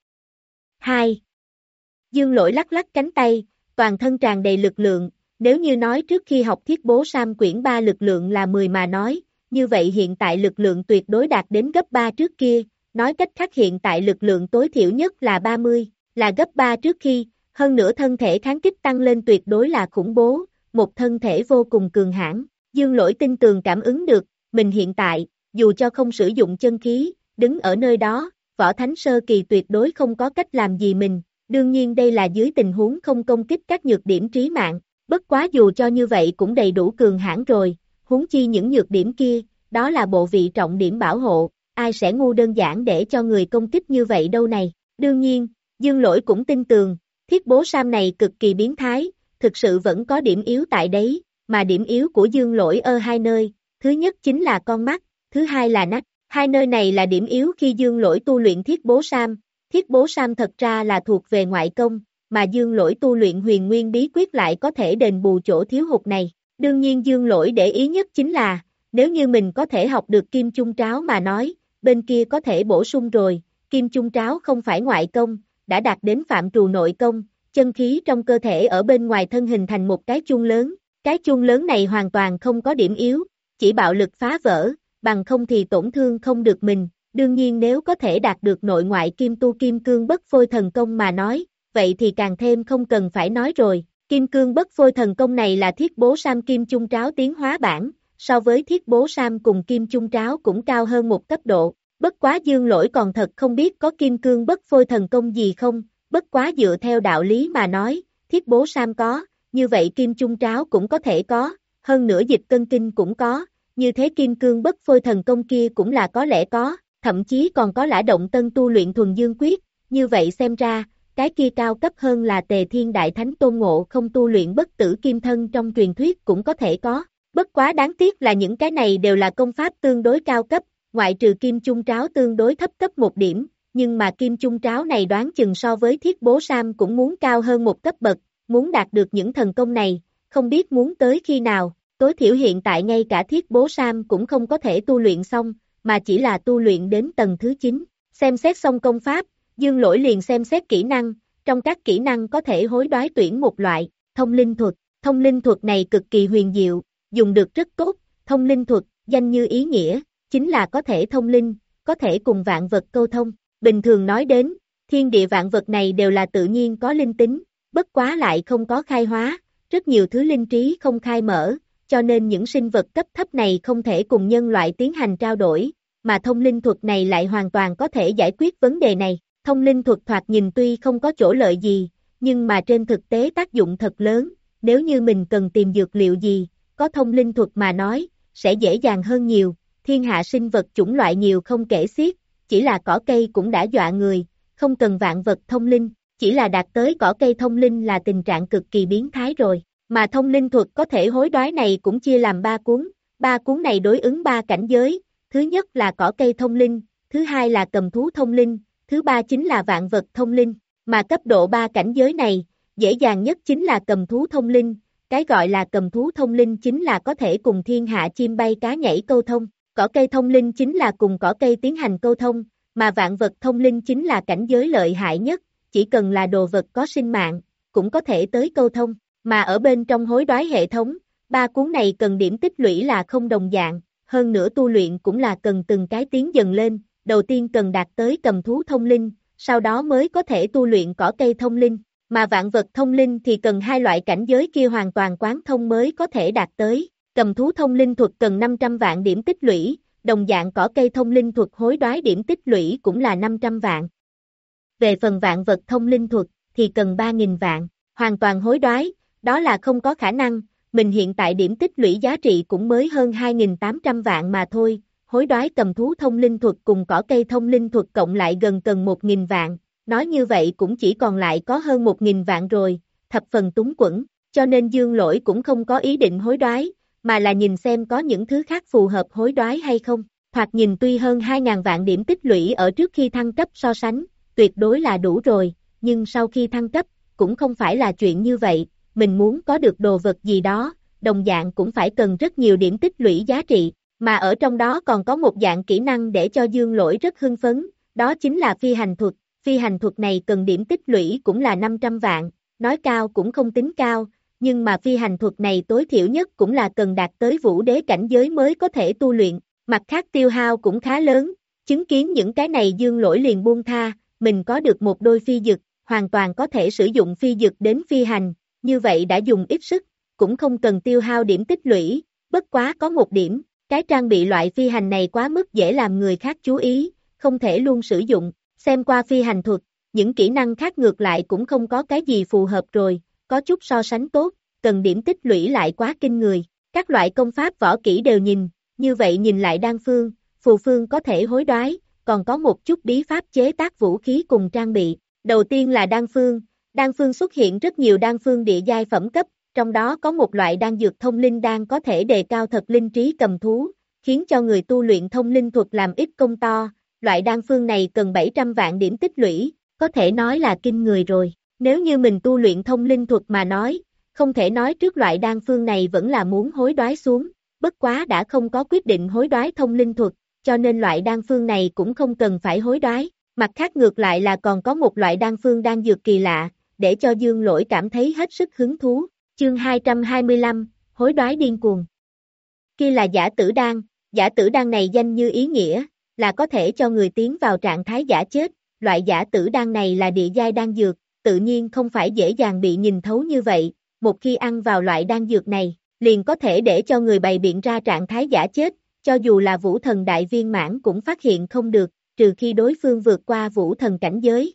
2. Dương lỗi lắc lắc cánh tay, toàn thân tràn đầy lực lượng, nếu như nói trước khi học thiết bố Sam quyển 3 lực lượng là 10 mà nói, như vậy hiện tại lực lượng tuyệt đối đạt đến gấp 3 trước kia, nói cách khác hiện tại lực lượng tối thiểu nhất là 30, là gấp 3 trước khi, hơn nữa thân thể kháng kích tăng lên tuyệt đối là khủng bố, một thân thể vô cùng cường hãn. Dương lỗi tin tường cảm ứng được, mình hiện tại, dù cho không sử dụng chân khí, đứng ở nơi đó, võ thánh sơ kỳ tuyệt đối không có cách làm gì mình, đương nhiên đây là dưới tình huống không công kích các nhược điểm trí mạng, bất quá dù cho như vậy cũng đầy đủ cường hãn rồi, huống chi những nhược điểm kia, đó là bộ vị trọng điểm bảo hộ, ai sẽ ngu đơn giản để cho người công kích như vậy đâu này, đương nhiên, dương lỗi cũng tin tường, thiết bố Sam này cực kỳ biến thái, thực sự vẫn có điểm yếu tại đấy, mà điểm yếu của dương lỗi ở hai nơi, thứ nhất chính là con mắt, thứ hai là nách, hai nơi này là điểm yếu khi dương lỗi tu luyện thiết bố Sam, thiết bố Sam thật ra là thuộc về ngoại công, mà dương lỗi tu luyện huyền nguyên bí quyết lại có thể đền bù chỗ thiếu hụt này, đương nhiên dương lỗi để ý nhất chính là, nếu như mình có thể học được kim chung tráo mà nói, bên kia có thể bổ sung rồi, kim chung tráo không phải ngoại công, đã đạt đến phạm trù nội công, chân khí trong cơ thể ở bên ngoài thân hình thành một cái chung lớn, cái chung lớn này hoàn toàn không có điểm yếu, chỉ bạo lực phá vỡ, bằng không thì tổn thương không được mình, đương nhiên nếu có thể đạt được nội ngoại kim tu kim cương bất phôi thần công mà nói, vậy thì càng thêm không cần phải nói rồi, kim cương bất phôi thần công này là thiết bố sam kim chung tráo tiến hóa bản, so với thiết bố Sam cùng kim chung tráo cũng cao hơn một cấp độ, bất quá dương lỗi còn thật không biết có kim cương bất phôi thần công gì không, bất quá dựa theo đạo lý mà nói, thiết bố Sam có, như vậy kim chung tráo cũng có thể có, hơn nữa dịch cân kinh cũng có, như thế kim cương bất phôi thần công kia cũng là có lẽ có, thậm chí còn có lã động tân tu luyện thuần dương quyết, như vậy xem ra, cái kia cao cấp hơn là tề thiên đại thánh tôn ngộ không tu luyện bất tử kim thân trong truyền thuyết cũng có thể có. Bất quá đáng tiếc là những cái này đều là công pháp tương đối cao cấp, ngoại trừ kim chung tráo tương đối thấp cấp một điểm, nhưng mà kim chung tráo này đoán chừng so với thiết bố Sam cũng muốn cao hơn một cấp bậc, muốn đạt được những thần công này, không biết muốn tới khi nào, tối thiểu hiện tại ngay cả thiết bố Sam cũng không có thể tu luyện xong, mà chỉ là tu luyện đến tầng thứ 9, xem xét xong công pháp, dương lỗi liền xem xét kỹ năng, trong các kỹ năng có thể hối đoái tuyển một loại, thông linh thuật, thông linh thuật này cực kỳ huyền diệu, dùng được rất tốt, thông linh thuật, danh như ý nghĩa, chính là có thể thông linh, có thể cùng vạn vật câu thông. Bình thường nói đến, thiên địa vạn vật này đều là tự nhiên có linh tính, bất quá lại không có khai hóa, rất nhiều thứ linh trí không khai mở, cho nên những sinh vật cấp thấp này không thể cùng nhân loại tiến hành trao đổi, mà thông linh thuật này lại hoàn toàn có thể giải quyết vấn đề này. Thông linh thuật thoạt nhìn tuy không có chỗ lợi gì, nhưng mà trên thực tế tác dụng thật lớn, nếu như mình cần tìm dược liệu gì, có thông linh thuật mà nói, sẽ dễ dàng hơn nhiều, thiên hạ sinh vật chủng loại nhiều không kể xiết, chỉ là cỏ cây cũng đã dọa người, không cần vạn vật thông linh, chỉ là đạt tới cỏ cây thông linh là tình trạng cực kỳ biến thái rồi, mà thông linh thuật có thể hối đoái này cũng chia làm ba cuốn, ba cuốn này đối ứng ba cảnh giới, thứ nhất là cỏ cây thông linh, thứ hai là cầm thú thông linh, thứ ba chính là vạn vật thông linh, mà cấp độ ba cảnh giới này, dễ dàng nhất chính là cầm thú thông linh, cái gọi là cầm thú thông linh chính là có thể cùng thiên hạ chim bay cá nhảy câu thông, cỏ cây thông linh chính là cùng cỏ cây tiến hành câu thông, mà vạn vật thông linh chính là cảnh giới lợi hại nhất, chỉ cần là đồ vật có sinh mạng, cũng có thể tới câu thông, mà ở bên trong hối đoái hệ thống, ba cuốn này cần điểm tích lũy là không đồng dạng, hơn nữa tu luyện cũng là cần từng cái tiến dần lên, đầu tiên cần đạt tới cầm thú thông linh, sau đó mới có thể tu luyện cỏ cây thông linh, mà vạn vật thông linh thì cần hai loại cảnh giới kia hoàn toàn quán thông mới có thể đạt tới. Cầm thú thông linh thuật cần 500 vạn điểm tích lũy, đồng dạng cỏ cây thông linh thuật hối đoái điểm tích lũy cũng là 500 vạn. Về phần vạn vật thông linh thuật thì cần 3.000 vạn, hoàn toàn hối đoái, đó là không có khả năng, mình hiện tại điểm tích lũy giá trị cũng mới hơn 2.800 vạn mà thôi, hối đoái cầm thú thông linh thuật cùng cỏ cây thông linh thuật cộng lại gần cần 1.000 vạn, nói như vậy cũng chỉ còn lại có hơn 1.000 vạn rồi, thập phần túng quẩn, cho nên dương lỗi cũng không có ý định hối đoái, mà là nhìn xem có những thứ khác phù hợp hối đoái hay không, Thoạt nhìn tuy hơn 2.000 vạn điểm tích lũy ở trước khi thăng cấp so sánh, tuyệt đối là đủ rồi, nhưng sau khi thăng cấp, cũng không phải là chuyện như vậy, mình muốn có được đồ vật gì đó, đồng dạng cũng phải cần rất nhiều điểm tích lũy giá trị, mà ở trong đó còn có một dạng kỹ năng để cho dương lỗi rất hưng phấn, đó chính là phi hành thuật, phi hành thuật này cần điểm tích lũy cũng là 500 vạn, nói cao cũng không tính cao, nhưng mà phi hành thuật này tối thiểu nhất cũng là cần đạt tới vũ đế cảnh giới mới có thể tu luyện, mặt khác tiêu hao cũng khá lớn, chứng kiến những cái này dương lỗi liền buông tha, mình có được một đôi phi dực, hoàn toàn có thể sử dụng phi dực đến phi hành, như vậy đã dùng ít sức, cũng không cần tiêu hao điểm tích lũy, bất quá có một điểm, cái trang bị loại phi hành này quá mức dễ làm người khác chú ý, không thể luôn sử dụng, Xem qua phi hành thuật, những kỹ năng khác ngược lại cũng không có cái gì phù hợp rồi, có chút so sánh tốt, cần điểm tích lũy lại quá kinh người. Các loại công pháp võ kỹ đều nhìn, như vậy nhìn lại đan phương, phù phương có thể hối đoái, còn có một chút bí pháp chế tác vũ khí cùng trang bị. Đầu tiên là đan phương, đan phương xuất hiện rất nhiều đan phương địa giai phẩm cấp, trong đó có một loại đan dược thông linh đan có thể đề cao thật linh trí cầm thú, khiến cho người tu luyện thông linh thuật làm ít công to, loại đan phương này cần 700 vạn điểm tích lũy, có thể nói là kinh người rồi. Nếu như mình tu luyện thông linh thuật mà nói, không thể nói trước loại đan phương này vẫn là muốn hối đoái xuống, bất quá đã không có quyết định hối đoái thông linh thuật, cho nên loại đan phương này cũng không cần phải hối đoái. Mặt khác ngược lại là còn có một loại đan phương đan dược kỳ lạ, để cho dương lỗi cảm thấy hết sức hứng thú. Chương 225, hối đoái điên cuồng. Kia là giả tử đan, giả tử đan này danh như ý nghĩa, là có thể cho người tiến vào trạng thái giả chết, loại giả tử đan này là địa giai đan dược, tự nhiên không phải dễ dàng bị nhìn thấu như vậy, một khi ăn vào loại đan dược này, liền có thể để cho người bày biện ra trạng thái giả chết, cho dù là vũ thần đại viên mãn cũng phát hiện không được, trừ khi đối phương vượt qua vũ thần cảnh giới.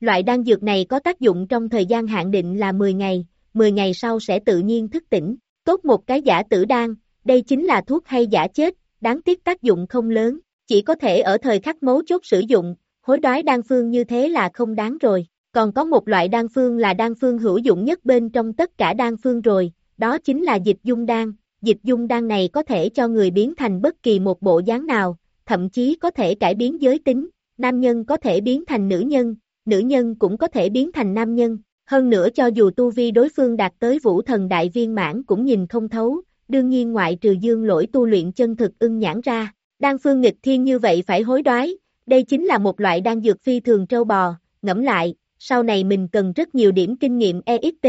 Loại đan dược này có tác dụng trong thời gian hạn định là 10 ngày, 10 ngày sau sẽ tự nhiên thức tỉnh, tốt một cái giả tử đan, đây chính là thuốc hay giả chết, đáng tiếc tác dụng không lớn, chỉ có thể ở thời khắc mấu chốt sử dụng, hối đoái đan phương như thế là không đáng rồi. Còn có một loại đan phương là đan phương hữu dụng nhất bên trong tất cả đan phương rồi, đó chính là dịch dung đan. Dịch dung đan này có thể cho người biến thành bất kỳ một bộ dáng nào, thậm chí có thể cải biến giới tính, nam nhân có thể biến thành nữ nhân, nữ nhân cũng có thể biến thành nam nhân. Hơn nữa cho dù tu vi đối phương đạt tới vũ thần đại viên mãn cũng nhìn không thấu, đương nhiên ngoại trừ dương lỗi tu luyện chân thực ưng nhãn ra, đan phương nghịch thiên như vậy phải hối đoái, đây chính là một loại đan dược phi thường trâu bò, ngẫm lại, sau này mình cần rất nhiều điểm kinh nghiệm EXP,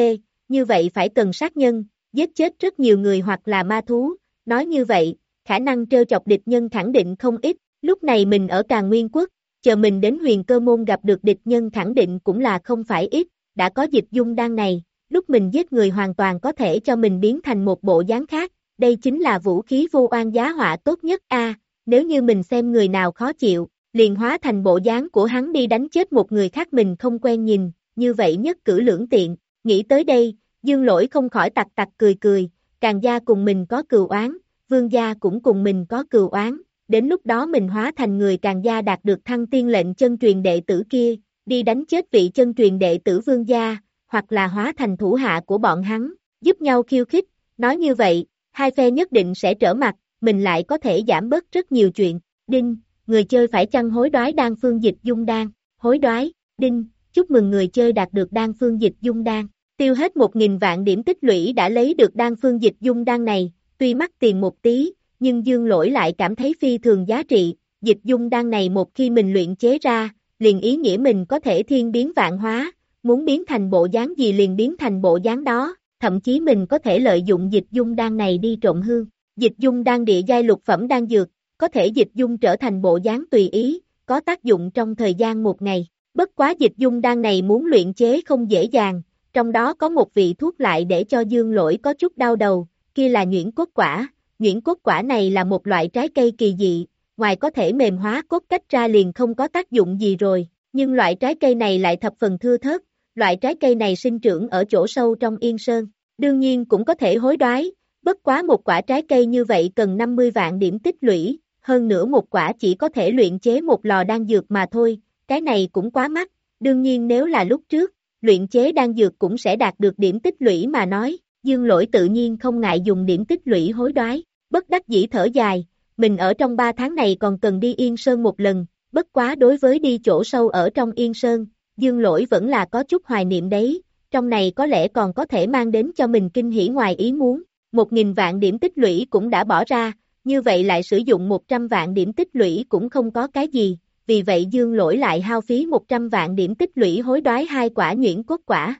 như vậy phải cần sát nhân, giết chết rất nhiều người hoặc là ma thú, nói như vậy, khả năng trêu chọc địch nhân khẳng định không ít, lúc này mình ở Càng Nguyên Quốc, chờ mình đến huyền cơ môn gặp được địch nhân khẳng định cũng là không phải ít, đã có dịch dung đan này, lúc mình giết người hoàn toàn có thể cho mình biến thành một bộ dáng khác, đây chính là vũ khí vô oan giá họa tốt nhất a. nếu như mình xem người nào khó chịu, liền hóa thành bộ dáng của hắn đi đánh chết một người khác mình không quen nhìn, như vậy nhất cử lưỡng tiện, nghĩ tới đây, dương lỗi không khỏi tặc tặc cười cười, càng gia cùng mình có cừu oán, vương gia cũng cùng mình có cừu oán, đến lúc đó mình hóa thành người càng gia đạt được thăng tiên lệnh chân truyền đệ tử kia, đi đánh chết vị chân truyền đệ tử vương gia, hoặc là hóa thành thủ hạ của bọn hắn, giúp nhau khiêu khích, nói như vậy, hai phe nhất định sẽ trở mặt, mình lại có thể giảm bớt rất nhiều chuyện, đinh, người chơi phải chăng hối đoái đan phương dịch dung đan, hối đoái, đinh, chúc mừng người chơi đạt được đan phương dịch dung đan, tiêu hết 1.000 vạn điểm tích lũy đã lấy được đan phương dịch dung đan này, tuy mắc tiền một tí, nhưng dương lỗi lại cảm thấy phi thường giá trị, dịch dung đan này một khi mình luyện chế ra, liền ý nghĩa mình có thể thiên biến vạn hóa, muốn biến thành bộ dáng gì liền biến thành bộ dáng đó, thậm chí mình có thể lợi dụng dịch dung đan này đi trộn hương. Dịch dung đan địa giai lục phẩm đan dược, có thể dịch dung trở thành bộ dáng tùy ý, có tác dụng trong thời gian một ngày. Bất quá dịch dung đan này muốn luyện chế không dễ dàng, trong đó có một vị thuốc lại để cho dương lỗi có chút đau đầu, kia là nhuyễn cốt quả. Nhuyễn cốt quả này là một loại trái cây kỳ dị, ngoài có thể mềm hóa cốt cách ra liền không có tác dụng gì rồi, nhưng loại trái cây này lại thập phần thưa thớt, loại trái cây này sinh trưởng ở chỗ sâu trong yên sơn, đương nhiên cũng có thể hối đoái, bất quá một quả trái cây như vậy cần 50 vạn điểm tích lũy, hơn nữa một quả chỉ có thể luyện chế một lò đan dược mà thôi, cái này cũng quá mắc, đương nhiên nếu là lúc trước, luyện chế đan dược cũng sẽ đạt được điểm tích lũy mà nói, dương lỗi tự nhiên không ngại dùng điểm tích lũy hối đoái, bất đắc dĩ thở dài, mình ở trong 3 tháng này còn cần đi Yên Sơn một lần, bất quá đối với đi chỗ sâu ở trong Yên Sơn, dương lỗi vẫn là có chút hoài niệm đấy, trong này có lẽ còn có thể mang đến cho mình kinh hỉ ngoài ý muốn, 1.000 vạn điểm tích lũy cũng đã bỏ ra, như vậy lại sử dụng 100 vạn điểm tích lũy cũng không có cái gì, vì vậy dương lỗi lại hao phí 100 vạn điểm tích lũy hối đoái hai quả nhuyễn cốt quả.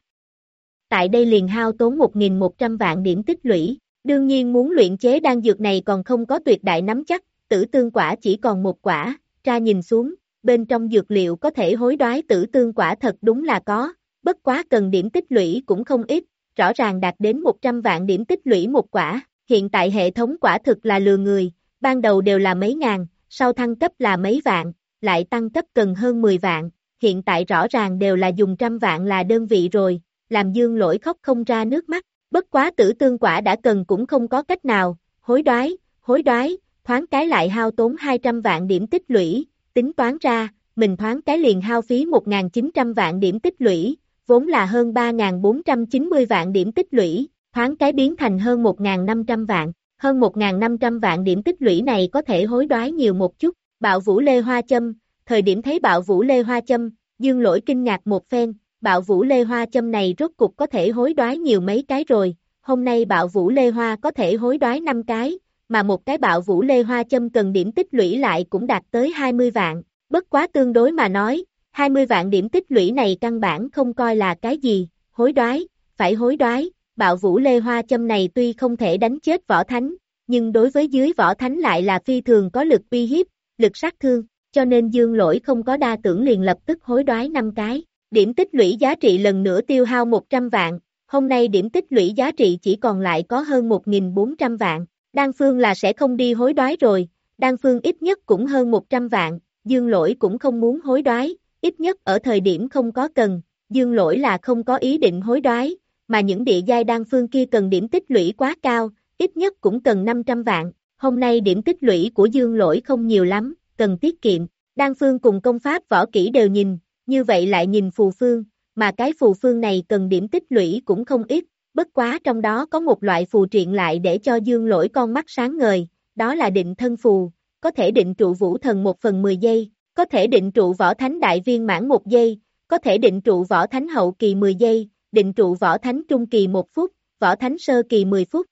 Tại đây liền hao tốn 1.100 vạn điểm tích lũy, đương nhiên muốn luyện chế đan dược này còn không có tuyệt đại nắm chắc, tử tương quả chỉ còn một quả, ra nhìn xuống, bên trong dược liệu có thể hối đoái tử tương quả thật đúng là có, bất quá cần điểm tích lũy cũng không ít, rõ ràng đạt đến 100 vạn điểm tích lũy một quả, hiện tại hệ thống quả thực là lừa người, ban đầu đều là mấy ngàn, sau thăng cấp là mấy vạn, lại tăng cấp cần hơn 10 vạn, hiện tại rõ ràng đều là dùng trăm vạn là đơn vị rồi, làm dương lỗi khóc không ra nước mắt, bất quá tử tương quả đã cần cũng không có cách nào, hối đoái, hối đoái, thoáng cái lại hao tốn 200 vạn điểm tích lũy, tính toán ra, mình thoáng cái liền hao phí 1.900 vạn điểm tích lũy, vốn là hơn 3.490 vạn điểm tích lũy, thoáng cái biến thành hơn 1.500 vạn, hơn 1.500 vạn điểm tích lũy này có thể hối đoái nhiều một chút, bạo vũ lê hoa châm, thời điểm thấy bạo vũ lê hoa châm, dương lỗi kinh ngạc một phen, bạo vũ lê hoa châm này rốt cục có thể hối đoái nhiều mấy cái rồi, hôm nay bạo vũ lê hoa có thể hối đoái 5 cái, mà một cái bạo vũ lê hoa châm cần điểm tích lũy lại cũng đạt tới 20 vạn, bất quá tương đối mà nói, 20 vạn điểm tích lũy này căn bản không coi là cái gì, hối đoái, phải hối đoái, bạo vũ lê hoa châm này tuy không thể đánh chết võ thánh, nhưng đối với dưới võ thánh lại là phi thường có lực uy hiếp, lực sát thương, cho nên dương lỗi không có đa tưởng liền lập tức hối đoái 5 cái. Điểm tích lũy giá trị lần nữa tiêu hao 100 vạn, hôm nay điểm tích lũy giá trị chỉ còn lại có hơn 1.400 vạn. Đan Phương là sẽ không đi hối đoái rồi, Đan Phương ít nhất cũng hơn 100 vạn, Dương Lỗi cũng không muốn hối đoái, ít nhất ở thời điểm không có cần, Dương Lỗi là không có ý định hối đoái, mà những địa giai Đan Phương kia cần điểm tích lũy quá cao, ít nhất cũng cần 500 vạn, hôm nay điểm tích lũy của Dương Lỗi không nhiều lắm, cần tiết kiệm, Đan Phương cùng công pháp võ kỹ đều nhìn, như vậy lại nhìn phù phương, mà cái phù phương này cần điểm tích lũy cũng không ít, bất quá trong đó có một loại phù triện lại để cho dương lỗi con mắt sáng ngời, đó là định thân phù, có thể định trụ vũ thần một phần 10 giây, có thể định trụ võ thánh đại viên mãn một giây, có thể định trụ võ thánh hậu kỳ 10 giây, định trụ võ thánh trung kỳ 1 phút, võ thánh sơ kỳ 10 phút.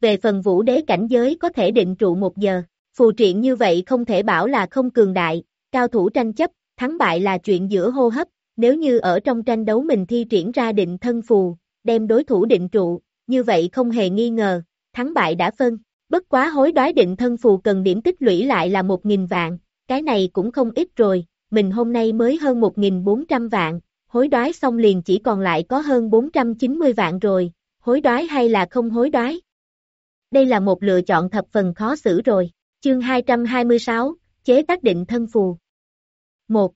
Về phần vũ đế cảnh giới có thể định trụ 1 giờ, phù triện như vậy không thể bảo là không cường đại, cao thủ tranh chấp, thắng bại là chuyện giữa hô hấp, nếu như ở trong tranh đấu mình thi triển ra định thân phù, đem đối thủ định trụ, như vậy không hề nghi ngờ, thắng bại đã phân. Bất quá hối đoái định thân phù cần điểm tích lũy lại là 1.000 vạn, cái này cũng không ít rồi, mình hôm nay mới hơn 1.400 vạn, hối đoái xong liền chỉ còn lại có hơn 490 vạn rồi, hối đoái hay là không hối đoái? Đây là một lựa chọn thập phần khó xử rồi, chương 226, chế tác định thân phù. 1.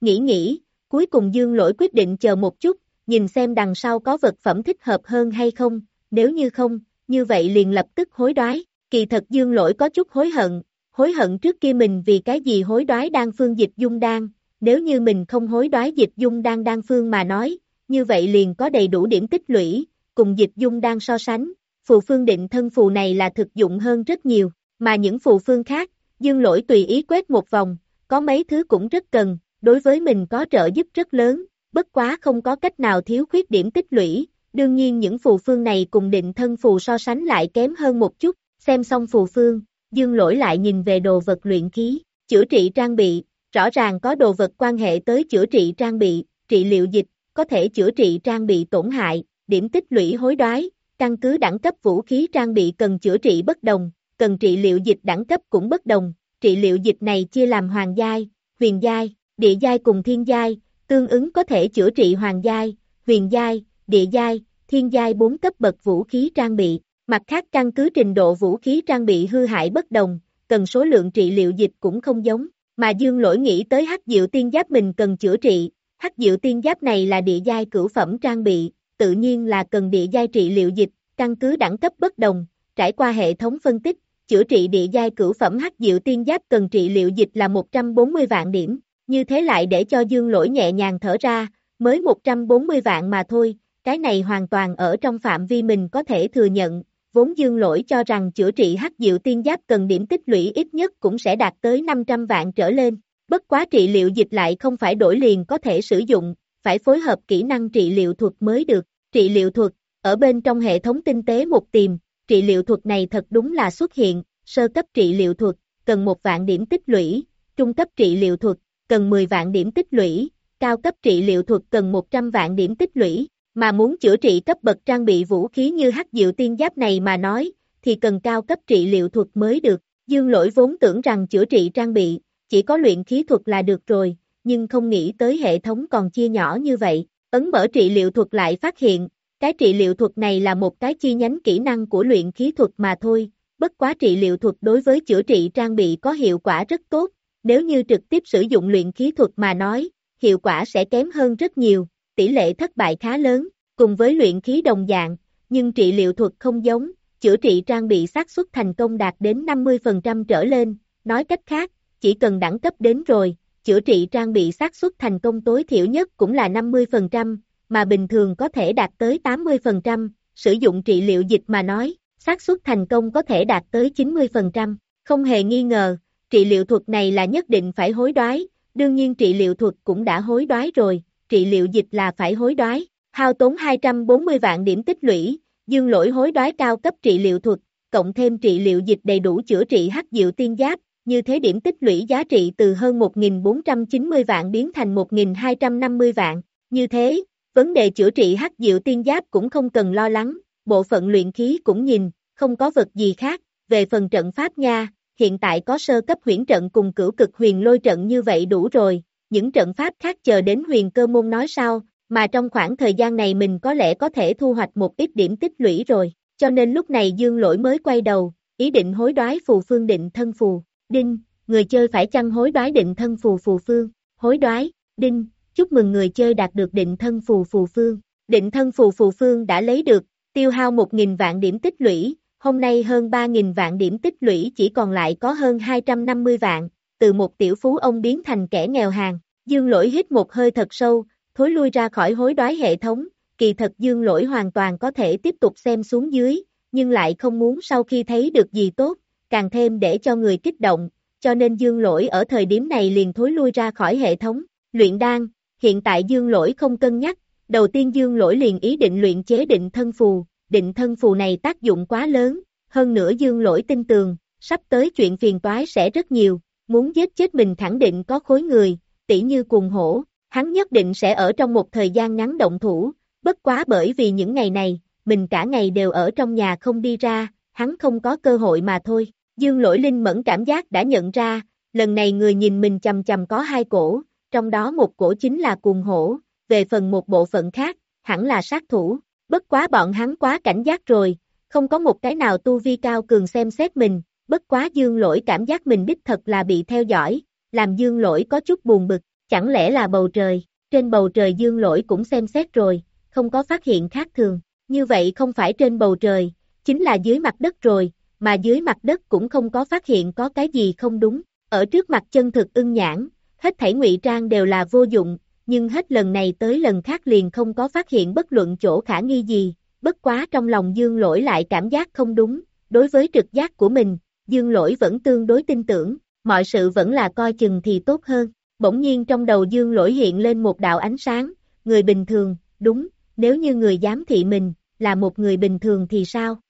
Nghĩ nghĩ, cuối cùng Dương Lỗi quyết định chờ một chút, nhìn xem đằng sau có vật phẩm thích hợp hơn hay không, nếu như không, như vậy liền lập tức hối đoái, kỳ thật Dương Lỗi có chút hối hận, hối hận trước kia mình vì cái gì hối đoái đan phương dịch dung đan, nếu như mình không hối đoái dịch dung đang đan phương mà nói, như vậy liền có đầy đủ điểm tích lũy, cùng dịch dung đang so sánh, phù phương định thân phù này là thực dụng hơn rất nhiều, mà những phù phương khác, dương lỗi tùy ý quét một vòng, có mấy thứ cũng rất cần, đối với mình có trợ giúp rất lớn, bất quá không có cách nào thiếu khuyết điểm tích lũy, đương nhiên những phù phương này cùng định thân phù so sánh lại kém hơn một chút, xem xong phù phương, dương lỗi lại nhìn về đồ vật luyện khí, chữa trị trang bị, rõ ràng có đồ vật quan hệ tới chữa trị trang bị, trị liệu dịch, có thể chữa trị trang bị tổn hại, điểm tích lũy hối đoái, căn cứ đẳng cấp vũ khí trang bị cần chữa trị bất đồng, cần trị liệu dịch đẳng cấp cũng bất đồng, trị liệu dịch này chia làm hoàng giai, huyền giai, địa giai cùng thiên giai, tương ứng có thể chữa trị hoàng giai, huyền giai, địa giai, thiên giai 4 cấp bậc vũ khí trang bị. Mặt khác căn cứ trình độ vũ khí trang bị hư hại bất đồng, cần số lượng trị liệu dịch cũng không giống, mà Dương Lỗi nghĩ tới hắc diệu tiên giáp mình cần chữa trị, hắc diệu tiên giáp này là địa giai cửu phẩm trang bị, tự nhiên là cần địa giai trị liệu dịch, căn cứ đẳng cấp bất đồng, trải qua hệ thống phân tích, chữa trị địa giai cửu phẩm hắc diệu tiên giáp cần trị liệu dịch là 140 vạn điểm, như thế lại để cho dương lỗi nhẹ nhàng thở ra, mới 140 vạn mà thôi, cái này hoàn toàn ở trong phạm vi mình có thể thừa nhận, vốn dương lỗi cho rằng chữa trị hắc diệu tiên giáp cần điểm tích lũy ít nhất cũng sẽ đạt tới 500 vạn trở lên, bất quá trị liệu dịch lại không phải đổi liền có thể sử dụng, phải phối hợp kỹ năng trị liệu thuật mới được, trị liệu thuật, ở bên trong hệ thống tinh tế một tìm, trị liệu thuật này thật đúng là xuất hiện, sơ cấp trị liệu thuật, cần một vạn điểm tích lũy, trung cấp trị liệu thuật, cần 10 vạn điểm tích lũy, cao cấp trị liệu thuật cần 100 vạn điểm tích lũy, mà muốn chữa trị cấp bậc trang bị vũ khí như hắc diệu tiên giáp này mà nói, thì cần cao cấp trị liệu thuật mới được. Dương lỗi vốn tưởng rằng chữa trị trang bị, chỉ có luyện khí thuật là được rồi, nhưng không nghĩ tới hệ thống còn chia nhỏ như vậy. Ấn mở trị liệu thuật lại phát hiện, cái trị liệu thuật này là một cái chi nhánh kỹ năng của luyện khí thuật mà thôi, bất quá trị liệu thuật đối với chữa trị trang bị có hiệu quả rất tốt, nếu như trực tiếp sử dụng luyện khí thuật mà nói, hiệu quả sẽ kém hơn rất nhiều, tỷ lệ thất bại khá lớn, cùng với luyện khí đồng dạng, nhưng trị liệu thuật không giống, chữa trị trang bị xác suất thành công đạt đến 50% trở lên, nói cách khác, chỉ cần đẳng cấp đến rồi, chữa trị trang bị xác suất thành công tối thiểu nhất cũng là 50%, mà bình thường có thể đạt tới 80%, sử dụng trị liệu dịch mà nói, xác suất thành công có thể đạt tới 90%, không hề nghi ngờ, trị liệu thuật này là nhất định phải hối đoái, đương nhiên trị liệu thuật cũng đã hối đoái rồi, trị liệu dịch là phải hối đoái, hao tốn 240 vạn điểm tích lũy, dương lỗi hối đoái cao cấp trị liệu thuật, cộng thêm trị liệu dịch đầy đủ chữa trị hắc diệu tiên giáp, như thế điểm tích lũy giá trị từ hơn 1.490 vạn biến thành 1.250 vạn, như thế, vấn đề chữa trị hắc diệu tiên giáp cũng không cần lo lắng, bộ phận luyện khí cũng nhìn, không có vật gì khác, về phần trận pháp nha, hiện tại có sơ cấp huyển trận cùng cửu cực huyền lôi trận như vậy đủ rồi, những trận pháp khác chờ đến huyền cơ môn nói sao, mà trong khoảng thời gian này mình có lẽ có thể thu hoạch một ít điểm tích lũy rồi, cho nên lúc này dương lỗi mới quay đầu, ý định hối đoái phù phương định thân phù, đinh, người chơi phải chăng hối đoái định thân phù phù phương, hối đoái, đinh, chúc mừng người chơi đạt được định thân phù phù phương, định thân phù phù phương đã lấy được, tiêu hao 1.000 vạn điểm tích lũy, hôm nay hơn 3.000 vạn điểm tích lũy chỉ còn lại có hơn 250 vạn, từ một tiểu phú ông biến thành kẻ nghèo hàng, dương lỗi hít một hơi thật sâu, thối lui ra khỏi hối đoái hệ thống, kỳ thật dương lỗi hoàn toàn có thể tiếp tục xem xuống dưới, nhưng lại không muốn sau khi thấy được gì tốt, càng thêm để cho người kích động, cho nên dương lỗi ở thời điểm này liền thối lui ra khỏi hệ thống, luyện đan, hiện tại dương lỗi không cân nhắc, đầu tiên dương lỗi liền ý định luyện chế định thân phù, định thân phù này tác dụng quá lớn, hơn nữa dương lỗi tin tường, sắp tới chuyện phiền toái sẽ rất nhiều, muốn giết chết mình khẳng định có khối người, tỷ như cuồng hổ, hắn nhất định sẽ ở trong một thời gian ngắn động thủ, bất quá bởi vì những ngày này, mình cả ngày đều ở trong nhà không đi ra, hắn không có cơ hội mà thôi. Dương lỗi linh mẫn cảm giác đã nhận ra, lần này người nhìn mình chầm chầm có hai cổ, trong đó một cổ chính là cuồng hổ, về phần một bộ phận khác, hẳn là sát thủ, bất quá bọn hắn quá cảnh giác rồi, không có một cái nào tu vi cao cường xem xét mình, bất quá dương lỗi cảm giác mình đích thật là bị theo dõi, làm dương lỗi có chút buồn bực, chẳng lẽ là bầu trời, trên bầu trời dương lỗi cũng xem xét rồi, không có phát hiện khác thường, như vậy không phải trên bầu trời, chính là dưới mặt đất rồi, mà dưới mặt đất cũng không có phát hiện có cái gì không đúng, ở trước mặt chân thực ưng nhãn, hết thảy ngụy trang đều là vô dụng, nhưng hết lần này tới lần khác liền không có phát hiện bất luận chỗ khả nghi gì, bất quá trong lòng dương lỗi lại cảm giác không đúng, đối với trực giác của mình, dương lỗi vẫn tương đối tin tưởng, mọi sự vẫn là coi chừng thì tốt hơn, bỗng nhiên trong đầu dương lỗi hiện lên một đạo ánh sáng, người bình thường, đúng, nếu như người giám thị mình, là một người bình thường thì sao?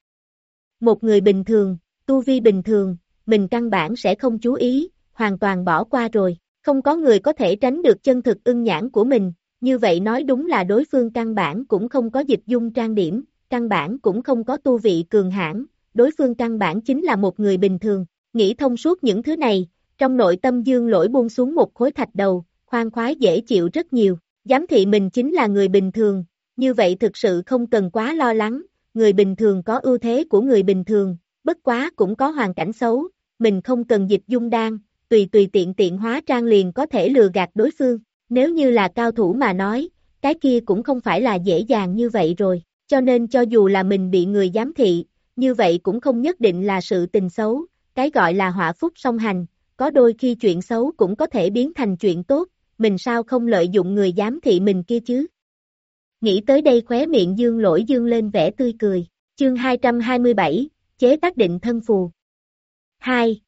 Một người bình thường, tu vi bình thường, mình căn bản sẽ không chú ý, hoàn toàn bỏ qua rồi, không có người có thể tránh được chân thực ưng nhãn của mình, như vậy nói đúng là đối phương căn bản cũng không có dịch dung trang điểm, căn bản cũng không có tu vị cường hãn, đối phương căn bản chính là một người bình thường, nghĩ thông suốt những thứ này, trong nội tâm dương lỗi buông xuống một khối thạch đầu, khoan khoái dễ chịu rất nhiều, giám thị mình chính là người bình thường, như vậy thực sự không cần quá lo lắng, người bình thường có ưu thế của người bình thường, bất quá cũng có hoàn cảnh xấu, mình không cần dịch dung đan, tùy tùy tiện tiện hóa trang liền có thể lừa gạt đối phương, nếu như là cao thủ mà nói, cái kia cũng không phải là dễ dàng như vậy rồi, cho nên cho dù là mình bị người giám thị, như vậy cũng không nhất định là sự tình xấu, cái gọi là họa phúc song hành, có đôi khi chuyện xấu cũng có thể biến thành chuyện tốt, mình sao không lợi dụng người giám thị mình kia chứ. Nghĩ tới đây khóe miệng dương lỗi dương lên vẻ tươi cười, chương 227, chế tác định thân phù. 2.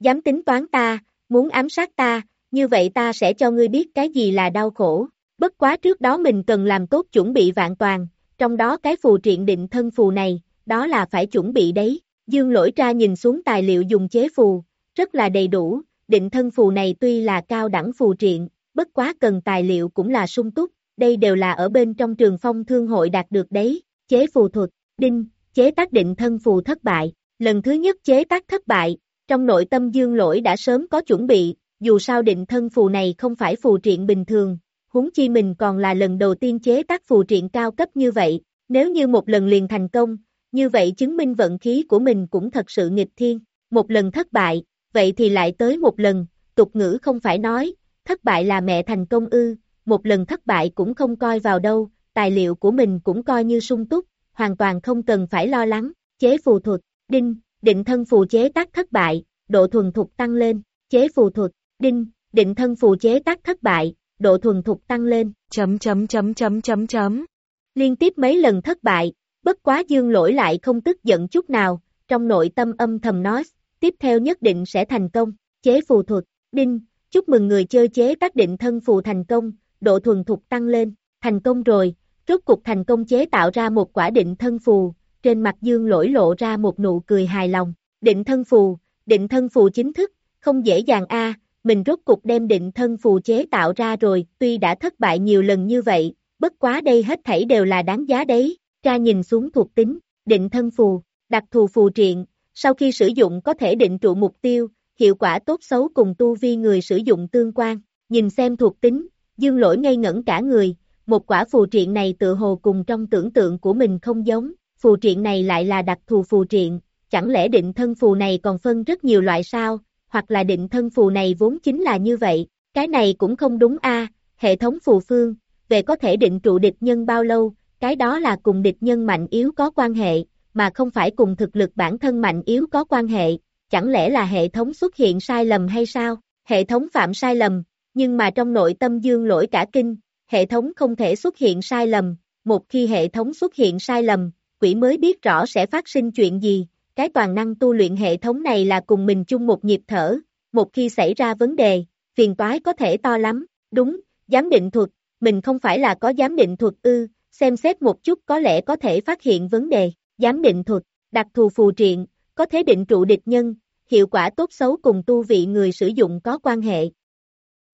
Dám tính toán ta, muốn ám sát ta, như vậy ta sẽ cho ngươi biết cái gì là đau khổ. Bất quá trước đó mình cần làm tốt chuẩn bị vạn toàn, trong đó cái phù triện định thân phù này, đó là phải chuẩn bị đấy. Dương lỗi ra nhìn xuống tài liệu dùng chế phù, rất là đầy đủ, định thân phù này tuy là cao đẳng phù triện, bất quá cần tài liệu cũng là sung túc, đây đều là ở bên trong trường phong thương hội đạt được đấy, chế phù thuật, đinh, chế tác định thân phù thất bại, lần thứ nhất chế tác thất bại, trong nội tâm dương lỗi đã sớm có chuẩn bị, dù sao định thân phù này không phải phù triện bình thường, huống chi mình còn là lần đầu tiên chế tác phù triện cao cấp như vậy, nếu như một lần liền thành công, như vậy chứng minh vận khí của mình cũng thật sự nghịch thiên, một lần thất bại, vậy thì lại tới một lần, tục ngữ không phải nói, thất bại là mẹ thành công ư, một lần thất bại cũng không coi vào đâu, tài liệu của mình cũng coi như sung túc, hoàn toàn không cần phải lo lắng, chế phù thuật, đinh, định thân phù chế tác thất bại, độ thuần thục tăng lên, chế phù thuật, đinh, định thân phù chế tác thất bại, độ thuần thục tăng lên, chấm chấm chấm chấm chấm chấm. Liên tiếp mấy lần thất bại, bất quá dương lỗi lại không tức giận chút nào, trong nội tâm âm thầm nói, tiếp theo nhất định sẽ thành công, chế phù thuật, đinh, chúc mừng người chơi chế tác định thân phù thành công, độ thuần thục tăng lên, thành công rồi, rốt cục thành công chế tạo ra một quả định thân phù, trên mặt dương lỗi lộ ra một nụ cười hài lòng, định thân phù, định thân phù chính thức, không dễ dàng a mình rốt cục đem định thân phù chế tạo ra rồi, tuy đã thất bại nhiều lần như vậy, bất quá đây hết thảy đều là đáng giá đấy, tra nhìn xuống thuộc tính, định thân phù, đặc thù phù triện, sau khi sử dụng có thể định trụ mục tiêu, hiệu quả tốt xấu cùng tu vi người sử dụng tương quan, nhìn xem thuộc tính, dương lỗi ngây ngẩn cả người, một quả phù triện này tự hồ cùng trong tưởng tượng của mình không giống, phù triện này lại là đặc thù phù triện, chẳng lẽ định thân phù này còn phân rất nhiều loại sao, hoặc là định thân phù này vốn chính là như vậy, cái này cũng không đúng a hệ thống phù phương, về có thể định trụ địch nhân bao lâu, cái đó là cùng địch nhân mạnh yếu có quan hệ, mà không phải cùng thực lực bản thân mạnh yếu có quan hệ, chẳng lẽ là hệ thống xuất hiện sai lầm hay sao, hệ thống phạm sai lầm, nhưng mà trong nội tâm dương lỗi cả kinh, hệ thống không thể xuất hiện sai lầm, một khi hệ thống xuất hiện sai lầm, quỷ mới biết rõ sẽ phát sinh chuyện gì, cái toàn năng tu luyện hệ thống này là cùng mình chung một nhịp thở, một khi xảy ra vấn đề, phiền toái có thể to lắm, đúng, giám định thuật, mình không phải là có giám định thuật ư, xem xét một chút có lẽ có thể phát hiện vấn đề, giám định thuật, đặc thù phù triện, có thể định trụ địch nhân, hiệu quả tốt xấu cùng tu vị người sử dụng có quan hệ.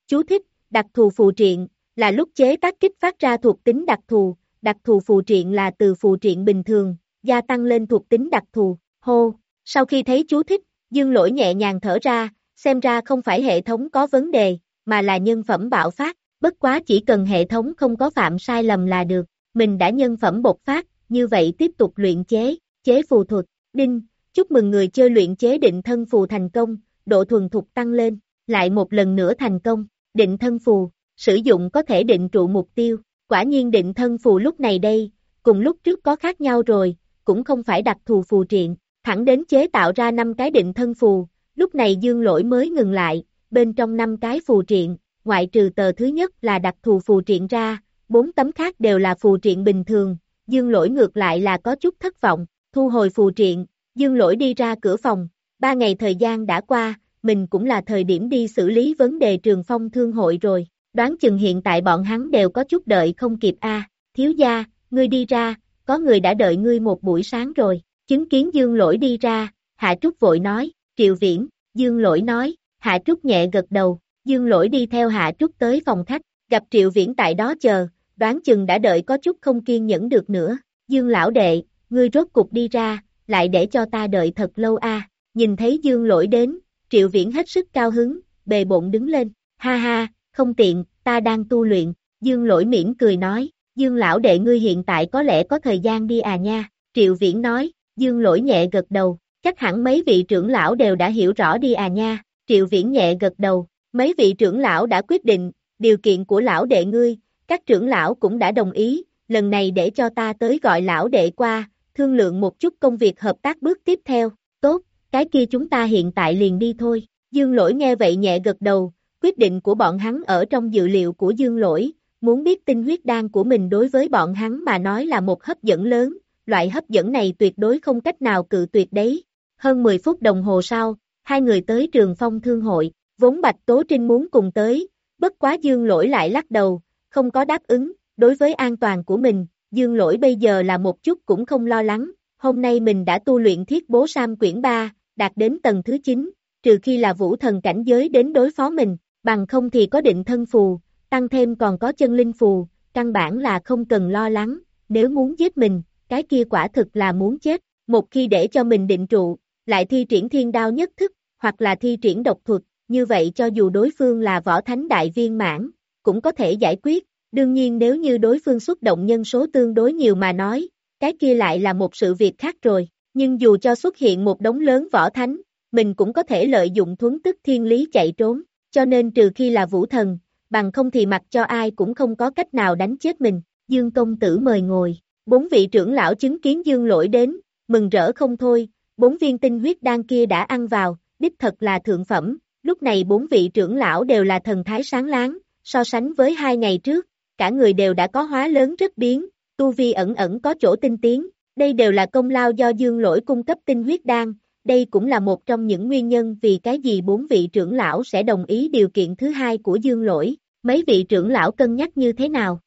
Chú thích, đặc thù phù triện, là lúc chế tác kích phát ra thuộc tính đặc thù, đặc thù phù triện là từ phù triện bình thường, gia tăng lên thuộc tính đặc thù, hô, sau khi thấy chú thích, dương lỗi nhẹ nhàng thở ra, xem ra không phải hệ thống có vấn đề, mà là nhân phẩm bạo phát, bất quá chỉ cần hệ thống không có phạm sai lầm là được, mình đã nhân phẩm bộc phát, như vậy tiếp tục luyện chế, chế phù thuật, đinh, chúc mừng người chơi luyện chế định thân phù thành công, độ thuần thục tăng lên, lại một lần nữa thành công, định thân phù, sử dụng có thể định trụ mục tiêu, quả nhiên định thân phù lúc này đây, cùng lúc trước có khác nhau rồi, cũng không phải đặc thù phù triện, thẳng đến chế tạo ra 5 cái định thân phù, lúc này dương lỗi mới ngừng lại, bên trong 5 cái phù triện, ngoại trừ tờ thứ nhất là đặc thù phù triện ra, bốn tấm khác đều là phù triện bình thường, dương lỗi ngược lại là có chút thất vọng, thu hồi phù triện, dương lỗi đi ra cửa phòng, ba ngày thời gian đã qua, mình cũng là thời điểm đi xử lý vấn đề trường phong thương hội rồi, đoán chừng hiện tại bọn hắn đều có chút đợi không kịp a thiếu gia, ngươi đi ra, có người đã đợi ngươi một buổi sáng rồi, chứng kiến dương lỗi đi ra, Hạ Trúc vội nói, triệu viễn, dương lỗi nói, Hạ Trúc nhẹ gật đầu, dương lỗi đi theo Hạ Trúc tới phòng khách, gặp triệu viễn tại đó chờ, đoán chừng đã đợi có chút không kiên nhẫn được nữa, dương lão đệ, ngươi rốt cục đi ra, lại để cho ta đợi thật lâu a. Nhìn thấy dương lỗi đến, triệu viễn hết sức cao hứng, bề bộn đứng lên, ha ha, không tiện, ta đang tu luyện, dương lỗi mỉm cười nói, dương lão đệ ngươi hiện tại có lẽ có thời gian đi à nha, triệu viễn nói, dương lỗi nhẹ gật đầu, chắc hẳn mấy vị trưởng lão đều đã hiểu rõ đi à nha, triệu viễn nhẹ gật đầu, mấy vị trưởng lão đã quyết định, điều kiện của lão đệ ngươi, các trưởng lão cũng đã đồng ý, lần này để cho ta tới gọi lão đệ qua, thương lượng một chút công việc hợp tác bước tiếp theo, tốt, cái kia chúng ta hiện tại liền đi thôi, dương lỗi nghe vậy nhẹ gật đầu, quyết định của bọn hắn ở trong dự liệu của dương lỗi, muốn biết tinh huyết đan của mình đối với bọn hắn mà nói là một hấp dẫn lớn, loại hấp dẫn này tuyệt đối không cách nào cự tuyệt đấy. Hơn 10 phút đồng hồ sau, hai người tới trường phong thương hội, vốn Bạch Tố Trinh muốn cùng tới, bất quá dương lỗi lại lắc đầu, không có đáp ứng, đối với an toàn của mình, dương lỗi bây giờ là một chút cũng không lo lắng, hôm nay mình đã tu luyện thiết bố Sam quyển 3, đạt đến tầng thứ 9, trừ khi là vũ thần cảnh giới đến đối phó mình, bằng không thì có định thân phù, tăng thêm còn có chân linh phù, căn bản là không cần lo lắng, nếu muốn giết mình, cái kia quả thực là muốn chết, một khi để cho mình định trụ, lại thi triển thiên đao nhất thức, hoặc là thi triển độc thuật, như vậy cho dù đối phương là võ thánh đại viên mãn, cũng có thể giải quyết, đương nhiên nếu như đối phương xuất động nhân số tương đối nhiều mà nói, cái kia lại là một sự việc khác rồi, nhưng dù cho xuất hiện một đống lớn võ thánh, mình cũng có thể lợi dụng thuấn tức thiên lý chạy trốn, cho nên trừ khi là vũ thần, bằng không thì mặc cho ai cũng không có cách nào đánh chết mình, Dương công tử mời ngồi, bốn vị trưởng lão chứng kiến Dương lỗi đến, mừng rỡ không thôi, bốn viên tinh huyết đan kia đã ăn vào, đích thật là thượng phẩm, lúc này bốn vị trưởng lão đều là thần thái sáng láng, so sánh với hai ngày trước, cả người đều đã có hóa lớn rất biến, tu vi ẩn ẩn có chỗ tinh tiến, đây đều là công lao do dương lỗi cung cấp tinh huyết đan, đây cũng là một trong những nguyên nhân vì cái gì bốn vị trưởng lão sẽ đồng ý điều kiện thứ hai của dương lỗi, mấy vị trưởng lão cân nhắc như thế nào?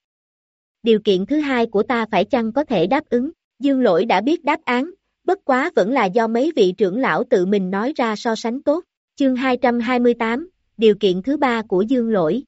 Điều kiện thứ hai của ta phải chăng có thể đáp ứng, dương lỗi đã biết đáp án, bất quá vẫn là do mấy vị trưởng lão tự mình nói ra so sánh tốt, chương 228, điều kiện thứ ba của dương lỗi.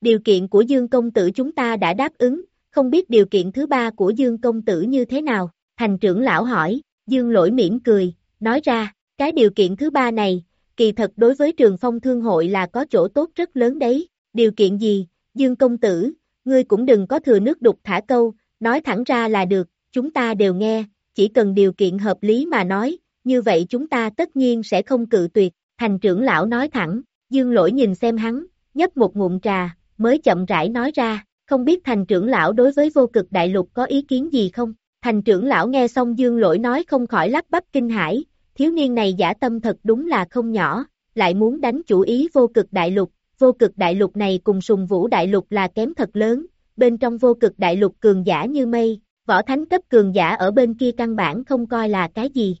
Điều kiện của dương công tử chúng ta đã đáp ứng, không biết điều kiện thứ ba của Dương Công Tử như thế nào, thành trưởng lão hỏi, Dương lỗi mỉm cười, nói ra, cái điều kiện thứ ba này, kỳ thật đối với trường phong thương hội là có chỗ tốt rất lớn đấy, điều kiện gì, Dương Công Tử, ngươi cũng đừng có thừa nước đục thả câu, nói thẳng ra là được, chúng ta đều nghe, chỉ cần điều kiện hợp lý mà nói, như vậy chúng ta tất nhiên sẽ không cự tuyệt, thành trưởng lão nói thẳng, Dương lỗi nhìn xem hắn, nhấp một ngụm trà, mới chậm rãi nói ra, không biết thành trưởng lão đối với vô cực đại lục có ý kiến gì không? Thành trưởng lão nghe xong dương lỗi nói không khỏi lắp bắp kinh hãi, thiếu niên này giả tâm thật đúng là không nhỏ, lại muốn đánh chủ ý vô cực đại lục, vô cực đại lục này cùng sùng vũ đại lục là kém thật lớn, bên trong vô cực đại lục cường giả như mây, võ thánh cấp cường giả ở bên kia căn bản không coi là cái gì.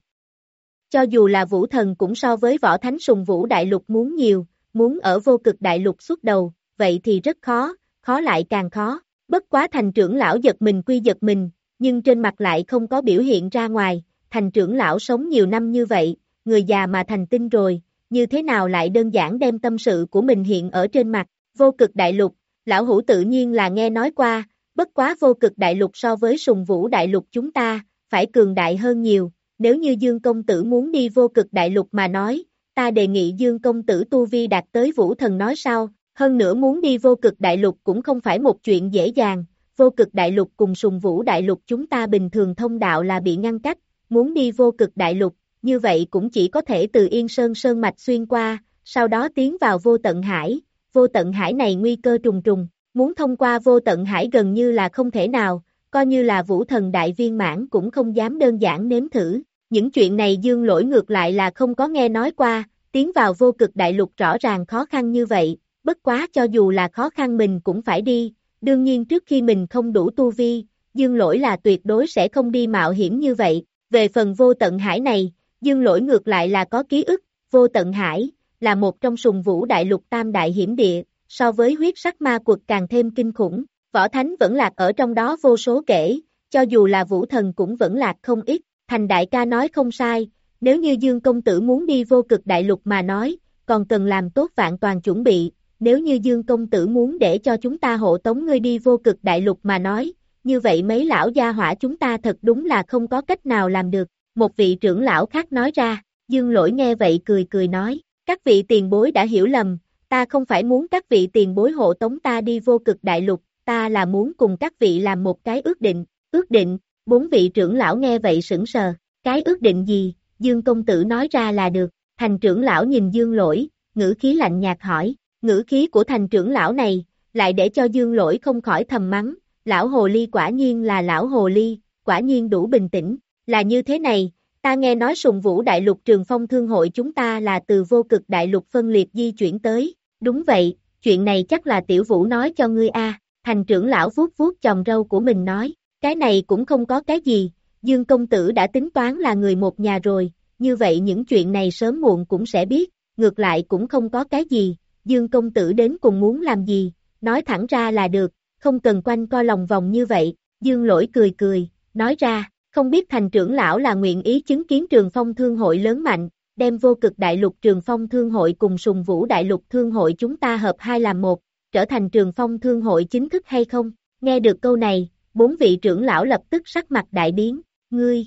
Cho dù là vũ thần cũng so với võ thánh sùng vũ đại lục muốn nhiều, muốn ở vô cực đại lục suốt đầu, vậy thì rất khó, khó lại càng khó. Bất quá thành trưởng lão giật mình quy giật mình, nhưng trên mặt lại không có biểu hiện ra ngoài, thành trưởng lão sống nhiều năm như vậy, người già mà thành tinh rồi, như thế nào lại đơn giản đem tâm sự của mình hiện ở trên mặt, vô cực đại lục, lão hữu tự nhiên là nghe nói qua, bất quá vô cực đại lục so với sùng vũ đại lục chúng ta, phải cường đại hơn nhiều, nếu như Dương Công Tử muốn đi vô cực đại lục mà nói, ta đề nghị Dương Công Tử Tu Vi đạt tới vũ thần nói sao, hơn nữa muốn đi vô cực đại lục cũng không phải một chuyện dễ dàng, vô cực đại lục cùng sùng vũ đại lục chúng ta bình thường thông đạo là bị ngăn cách, muốn đi vô cực đại lục, như vậy cũng chỉ có thể từ Yên Sơn Sơn Mạch xuyên qua, sau đó tiến vào vô tận hải, vô tận hải này nguy cơ trùng trùng, muốn thông qua vô tận hải gần như là không thể nào, coi như là vũ thần đại viên mãn cũng không dám đơn giản nếm thử, những chuyện này dương lỗi ngược lại là không có nghe nói qua, tiến vào vô cực đại lục rõ ràng khó khăn như vậy, bất quá cho dù là khó khăn mình cũng phải đi, đương nhiên trước khi mình không đủ tu vi, dương lỗi là tuyệt đối sẽ không đi mạo hiểm như vậy, về phần vô tận hải này, dương lỗi ngược lại là có ký ức, vô tận hải, là một trong sùng vũ đại lục tam đại hiểm địa, so với huyết sắc ma quật càng thêm kinh khủng, võ thánh vẫn lạc ở trong đó vô số kể, cho dù là vũ thần cũng vẫn lạc không ít, thành đại ca nói không sai, nếu như dương công tử muốn đi vô cực đại lục mà nói, còn cần làm tốt vạn toàn chuẩn bị, nếu như Dương Công Tử muốn để cho chúng ta hộ tống ngươi đi vô cực đại lục mà nói, như vậy mấy lão gia hỏa chúng ta thật đúng là không có cách nào làm được, một vị trưởng lão khác nói ra, Dương Lỗi nghe vậy cười cười nói, các vị tiền bối đã hiểu lầm, ta không phải muốn các vị tiền bối hộ tống ta đi vô cực đại lục, ta là muốn cùng các vị làm một cái ước định, ước định, bốn vị trưởng lão nghe vậy sững sờ, cái ước định gì, Dương Công Tử nói ra là được, thành trưởng lão nhìn Dương Lỗi, ngữ khí lạnh nhạt hỏi, Ngữ khí của thành trưởng lão này, lại để cho dương lỗi không khỏi thầm mắng, lão hồ ly quả nhiên là lão hồ ly, quả nhiên đủ bình tĩnh, là như thế này, ta nghe nói sùng vũ đại lục trường phong thương hội chúng ta là từ vô cực đại lục phân liệt di chuyển tới, đúng vậy, chuyện này chắc là tiểu vũ nói cho ngươi a thành trưởng lão vuốt vuốt chồng râu của mình nói, cái này cũng không có cái gì, dương công tử đã tính toán là người một nhà rồi, như vậy những chuyện này sớm muộn cũng sẽ biết, ngược lại cũng không có cái gì, Dương công tử đến cùng muốn làm gì, nói thẳng ra là được, không cần quanh co lòng vòng như vậy, Dương lỗi cười cười, nói ra, không biết thành trưởng lão là nguyện ý chứng kiến trường phong thương hội lớn mạnh, đem vô cực đại lục trường phong thương hội cùng sùng vũ đại lục thương hội chúng ta hợp hai làm một, trở thành trường phong thương hội chính thức hay không? Nghe được câu này, bốn vị trưởng lão lập tức sắc mặt đại biến, ngươi,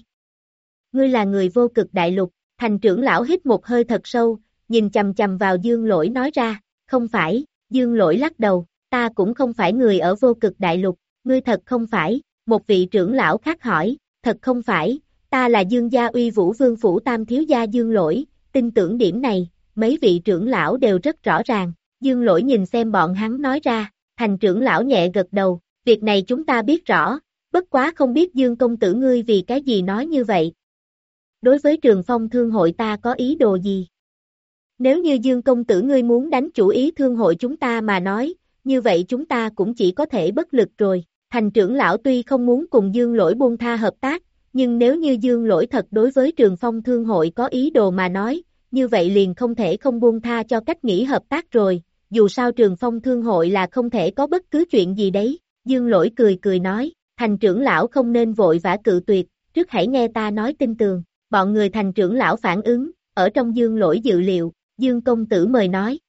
ngươi là người vô cực đại lục, thành trưởng lão hít một hơi thật sâu, nhìn chầm chầm vào dương lỗi nói ra, không phải, dương lỗi lắc đầu, ta cũng không phải người ở vô cực đại lục, ngươi thật không phải, một vị trưởng lão khác hỏi, thật không phải, ta là dương gia uy vũ vương phủ tam thiếu gia dương lỗi, tin tưởng điểm này, mấy vị trưởng lão đều rất rõ ràng, dương lỗi nhìn xem bọn hắn nói ra, thành trưởng lão nhẹ gật đầu, việc này chúng ta biết rõ, bất quá không biết dương công tử ngươi vì cái gì nói như vậy. Đối với trường phong thương hội ta có ý đồ gì? Nếu như dương công tử ngươi muốn đánh chủ ý thương hội chúng ta mà nói, như vậy chúng ta cũng chỉ có thể bất lực rồi. Thành trưởng lão tuy không muốn cùng dương lỗi buông tha hợp tác, nhưng nếu như dương lỗi thật đối với trường phong thương hội có ý đồ mà nói, như vậy liền không thể không buông tha cho cách nghĩ hợp tác rồi, dù sao trường phong thương hội là không thể có bất cứ chuyện gì đấy, dương lỗi cười cười nói, thành trưởng lão không nên vội vã cự tuyệt, trước hãy nghe ta nói tin tường, bọn người thành trưởng lão phản ứng, ở trong dương lỗi dự liệu, dương công tử mời nói.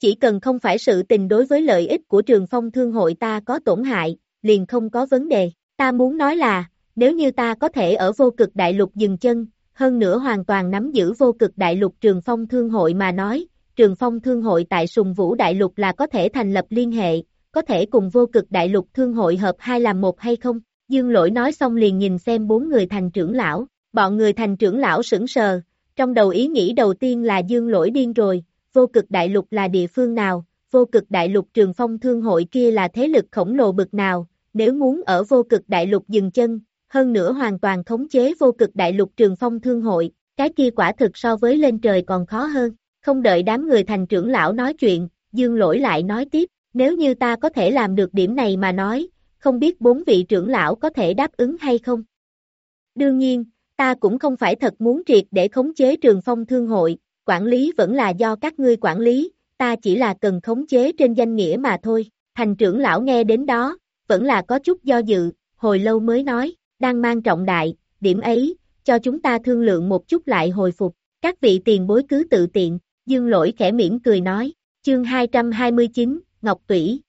Chỉ cần không phải sự tình đối với lợi ích của trường phong thương hội ta có tổn hại, liền không có vấn đề, ta muốn nói là, nếu như ta có thể ở vô cực đại lục dừng chân, hơn nữa hoàn toàn nắm giữ vô cực đại lục trường phong thương hội mà nói, trường phong thương hội tại sùng vũ đại lục là có thể thành lập liên hệ, có thể cùng vô cực đại lục thương hội hợp hai làm một hay không? Dương lỗi nói xong liền nhìn xem bốn người thành trưởng lão, bọn người thành trưởng lão sững sờ, trong đầu ý nghĩ đầu tiên là dương lỗi điên rồi, vô cực đại lục là địa phương nào, vô cực đại lục trường phong thương hội kia là thế lực khổng lồ bực nào, nếu muốn ở vô cực đại lục dừng chân, hơn nữa hoàn toàn khống chế vô cực đại lục trường phong thương hội, cái kia quả thực so với lên trời còn khó hơn. Không đợi đám người thành trưởng lão nói chuyện, dương lỗi lại nói tiếp, nếu như ta có thể làm được điểm này mà nói, không biết bốn vị trưởng lão có thể đáp ứng hay không. Đương nhiên, ta cũng không phải thật muốn triệt để khống chế trường phong thương hội, quản lý vẫn là do các ngươi quản lý, ta chỉ là cần khống chế trên danh nghĩa mà thôi. Thành trưởng lão nghe đến đó, vẫn là có chút do dự, hồi lâu mới nói, đang mang trọng đại, điểm ấy, cho chúng ta thương lượng một chút lại hồi phục, các vị tiền bối cứ tự tiện, dương lỗi khẽ mỉm cười nói, chương 229, Ngọc Tủy.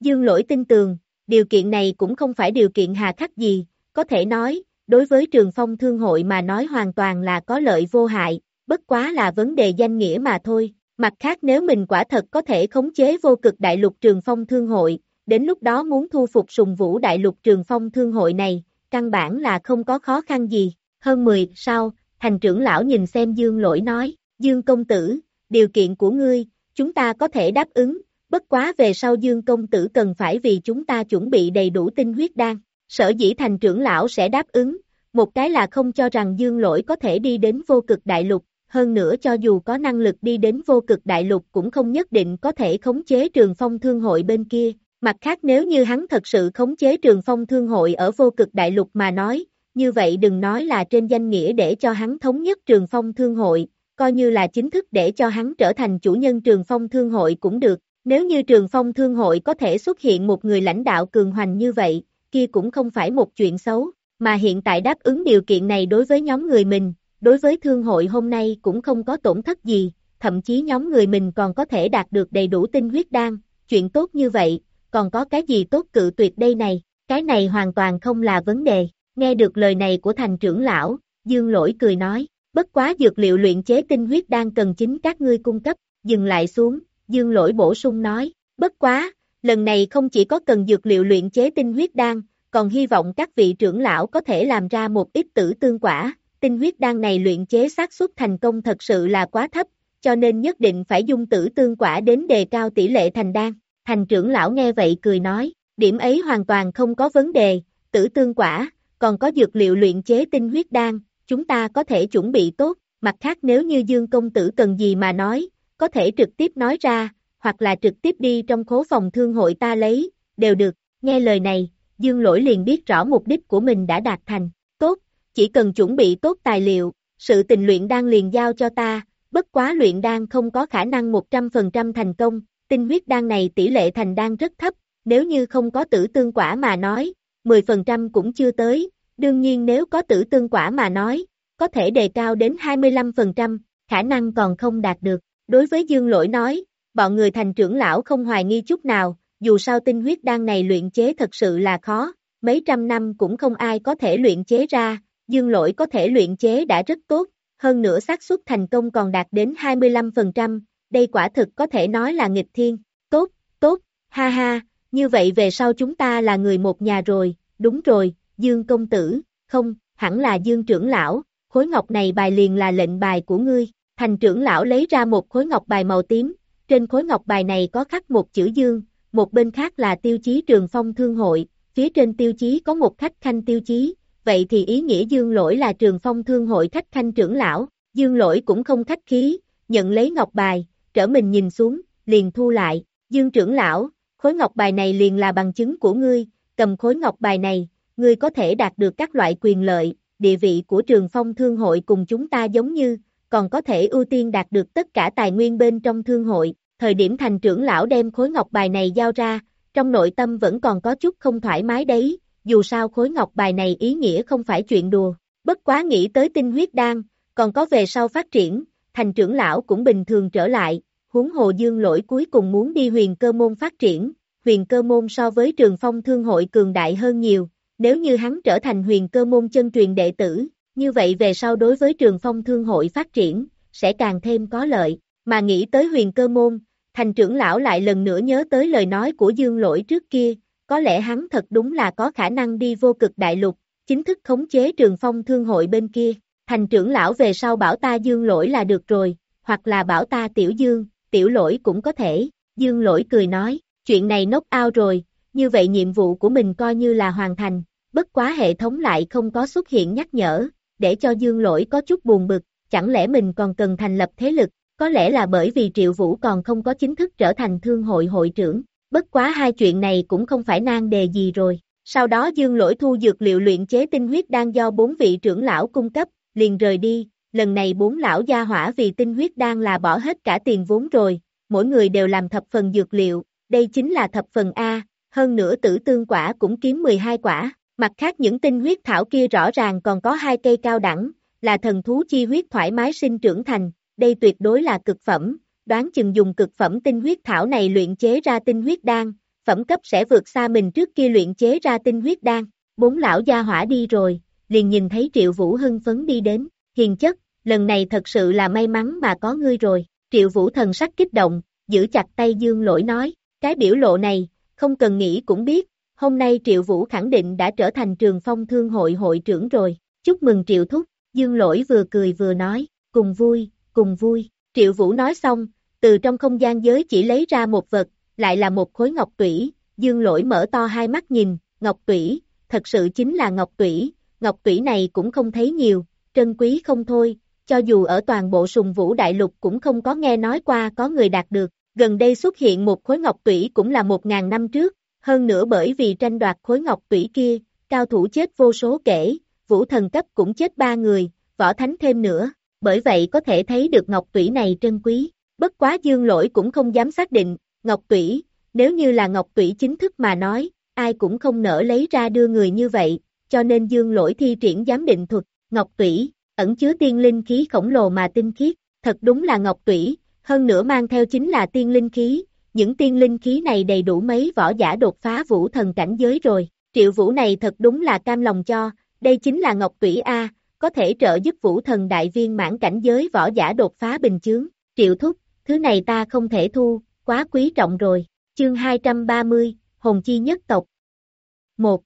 Dương lỗi tin tường, điều kiện này cũng không phải điều kiện hà khắc gì, có thể nói, đối với trường phong thương hội mà nói hoàn toàn là có lợi vô hại, bất quá là vấn đề danh nghĩa mà thôi. Mặt khác nếu mình quả thật có thể khống chế vô cực đại lục trường phong thương hội, đến lúc đó muốn thu phục sùng vũ đại lục trường phong thương hội này, căn bản là không có khó khăn gì. Hơn 10 sau, thành trưởng lão nhìn xem Dương lỗi nói, Dương công tử, điều kiện của ngươi, chúng ta có thể đáp ứng, bất quá về sau Dương công tử cần phải vì chúng ta chuẩn bị đầy đủ tinh huyết đan. Sở dĩ thành trưởng lão sẽ đáp ứng, một cái là không cho rằng Dương lỗi có thể đi đến vô cực đại lục, hơn nữa cho dù có năng lực đi đến vô cực đại lục cũng không nhất định có thể khống chế trường phong thương hội bên kia, Mặt khác nếu như hắn thật sự khống chế trường phong thương hội ở vô cực đại lục mà nói, như vậy đừng nói là trên danh nghĩa để cho hắn thống nhất trường phong thương hội, coi như là chính thức để cho hắn trở thành chủ nhân trường phong thương hội cũng được. Nếu như trường phong thương hội có thể xuất hiện một người lãnh đạo cường hoành như vậy, kia cũng không phải một chuyện xấu, mà hiện tại đáp ứng điều kiện này đối với nhóm người mình, đối với thương hội hôm nay cũng không có tổn thất gì, thậm chí nhóm người mình còn có thể đạt được đầy đủ tinh huyết đan, chuyện tốt như vậy, còn có cái gì tốt cự tuyệt đây này, cái này hoàn toàn không là vấn đề. Nghe được lời này của thành trưởng lão, Dương Lỗi cười nói, bất quá dược liệu luyện chế tinh huyết đan cần chính các ngươi cung cấp, dừng lại xuống, Dương Lỗi bổ sung nói, bất quá, lần này không chỉ có cần dược liệu luyện chế tinh huyết đan, còn hy vọng các vị trưởng lão có thể làm ra một ít tử tương quả, tinh huyết đan này luyện chế xác suất thành công thật sự là quá thấp, cho nên nhất định phải dung tử tương quả đến đề cao tỷ lệ thành đan. Thành trưởng lão nghe vậy cười nói, điểm ấy hoàn toàn không có vấn đề, tử tương quả, còn có dược liệu luyện chế tinh huyết đan, chúng ta có thể chuẩn bị tốt, mặt khác nếu như Dương công tử cần gì mà nói, có thể trực tiếp nói ra, hoặc là trực tiếp đi trong khố phòng thương hội ta lấy, đều được, nghe lời này, Dương lỗi liền biết rõ mục đích của mình đã đạt thành, tốt, chỉ cần chuẩn bị tốt tài liệu, sự tình luyện đan liền giao cho ta, bất quá luyện đan không có khả năng 100% thành công, tinh huyết đan này tỷ lệ thành đan rất thấp, nếu như không có tử tương quả mà nói, 10% cũng chưa tới, đương nhiên nếu có tử tương quả mà nói, có thể đề cao đến 25%, khả năng còn không đạt được. Đối với Dương Lỗi nói, bọn người thành trưởng lão không hoài nghi chút nào, dù sao tinh huyết đan này luyện chế thật sự là khó, mấy trăm năm cũng không ai có thể luyện chế ra, Dương Lỗi có thể luyện chế đã rất tốt, hơn nữa xác suất thành công còn đạt đến 25%, đây quả thực có thể nói là nghịch thiên, tốt, tốt, ha ha, như vậy về sau chúng ta là người một nhà rồi, đúng rồi, Dương công tử, không, hẳn là Dương trưởng lão, khối ngọc này bài liền là lệnh bài của ngươi, thành trưởng lão lấy ra một khối ngọc bài màu tím, trên khối ngọc bài này có khắc một chữ dương, một bên khác là tiêu chí trường phong thương hội, phía trên tiêu chí có một khách khanh tiêu chí, vậy thì ý nghĩa dương lỗi là trường phong thương hội khách khanh trưởng lão, dương lỗi cũng không khách khí, nhận lấy ngọc bài, trở mình nhìn xuống, liền thu lại, dương trưởng lão, khối ngọc bài này liền là bằng chứng của ngươi, cầm khối ngọc bài này, ngươi có thể đạt được các loại quyền lợi, địa vị của trường phong thương hội cùng chúng ta giống như, còn có thể ưu tiên đạt được tất cả tài nguyên bên trong thương hội, thời điểm thành trưởng lão đem khối ngọc bài này giao ra, trong nội tâm vẫn còn có chút không thoải mái đấy, dù sao khối ngọc bài này ý nghĩa không phải chuyện đùa, bất quá nghĩ tới tinh huyết đan, còn có về sau phát triển, thành trưởng lão cũng bình thường trở lại, huống hồ dương lỗi cuối cùng muốn đi huyền cơ môn phát triển, huyền cơ môn so với trường phong thương hội cường đại hơn nhiều, nếu như hắn trở thành huyền cơ môn chân truyền đệ tử, như vậy về sau đối với trường phong thương hội phát triển, sẽ càng thêm có lợi, mà nghĩ tới huyền cơ môn, thành trưởng lão lại lần nữa nhớ tới lời nói của dương lỗi trước kia, có lẽ hắn thật đúng là có khả năng đi vô cực đại lục, chính thức khống chế trường phong thương hội bên kia, thành trưởng lão về sau bảo ta dương lỗi là được rồi, hoặc là bảo ta tiểu dương, tiểu lỗi cũng có thể, dương lỗi cười nói, chuyện này nốc ao rồi, như vậy nhiệm vụ của mình coi như là hoàn thành, bất quá hệ thống lại không có xuất hiện nhắc nhở, để cho dương lỗi có chút buồn bực, chẳng lẽ mình còn cần thành lập thế lực, có lẽ là bởi vì Triệu Vũ còn không có chính thức trở thành thương hội hội trưởng, bất quá hai chuyện này cũng không phải nan đề gì rồi. Sau đó dương lỗi thu dược liệu luyện chế tinh huyết đang do bốn vị trưởng lão cung cấp, liền rời đi, lần này bốn lão gia hỏa vì tinh huyết đang là bỏ hết cả tiền vốn rồi, mỗi người đều làm thập phần dược liệu, đây chính là thập phần A, hơn nữa tử tương quả cũng kiếm 12 quả, mặt khác những tinh huyết thảo kia rõ ràng còn có hai cây cao đẳng, là thần thú chi huyết thoải mái sinh trưởng thành, đây tuyệt đối là cực phẩm, đoán chừng dùng cực phẩm tinh huyết thảo này luyện chế ra tinh huyết đan, phẩm cấp sẽ vượt xa mình trước kia luyện chế ra tinh huyết đan. Bốn lão gia hỏa đi rồi, liền nhìn thấy Triệu Vũ hưng phấn đi đến, hiền chất, lần này thật sự là may mắn mà có ngươi rồi. Triệu Vũ thần sắc kích động, giữ chặt tay Dương Lỗi nói, cái biểu lộ này, không cần nghĩ cũng biết, hôm nay Triệu Vũ khẳng định đã trở thành trường phong thương hội hội trưởng rồi, chúc mừng Triệu Thúc, Dương Lỗi vừa cười vừa nói, cùng vui, cùng vui. Triệu Vũ nói xong, từ trong không gian giới chỉ lấy ra một vật, lại là một khối ngọc tủy, dương lỗi mở to hai mắt nhìn, ngọc tủy, thật sự chính là ngọc tủy, ngọc tủy này cũng không thấy nhiều, trân quý không thôi, cho dù ở toàn bộ sùng vũ đại lục cũng không có nghe nói qua có người đạt được, gần đây xuất hiện một khối ngọc tủy cũng là một ngàn năm trước, hơn nữa bởi vì tranh đoạt khối ngọc tủy kia, cao thủ chết vô số kể, vũ thần cấp cũng chết ba người, võ thánh thêm nữa, bởi vậy có thể thấy được ngọc tủy này trân quý. Bất quá dương lỗi cũng không dám xác định, ngọc tủy, nếu như là ngọc tủy chính thức mà nói, ai cũng không nỡ lấy ra đưa người như vậy, cho nên dương lỗi thi triển giám định thuật, ngọc tủy, ẩn chứa tiên linh khí khổng lồ mà tinh khiết, thật đúng là ngọc tủy, hơn nữa mang theo chính là tiên linh khí, những tiên linh khí này đầy đủ mấy võ giả đột phá vũ thần cảnh giới rồi, triệu vũ này thật đúng là cam lòng cho, đây chính là ngọc tủy A, có thể trợ giúp vũ thần đại viên mãn cảnh giới võ giả đột phá bình chướng, triệu thúc, thứ này ta không thể thu, quá quý trọng rồi, chương 230, Hồng Chi nhất tộc. 1.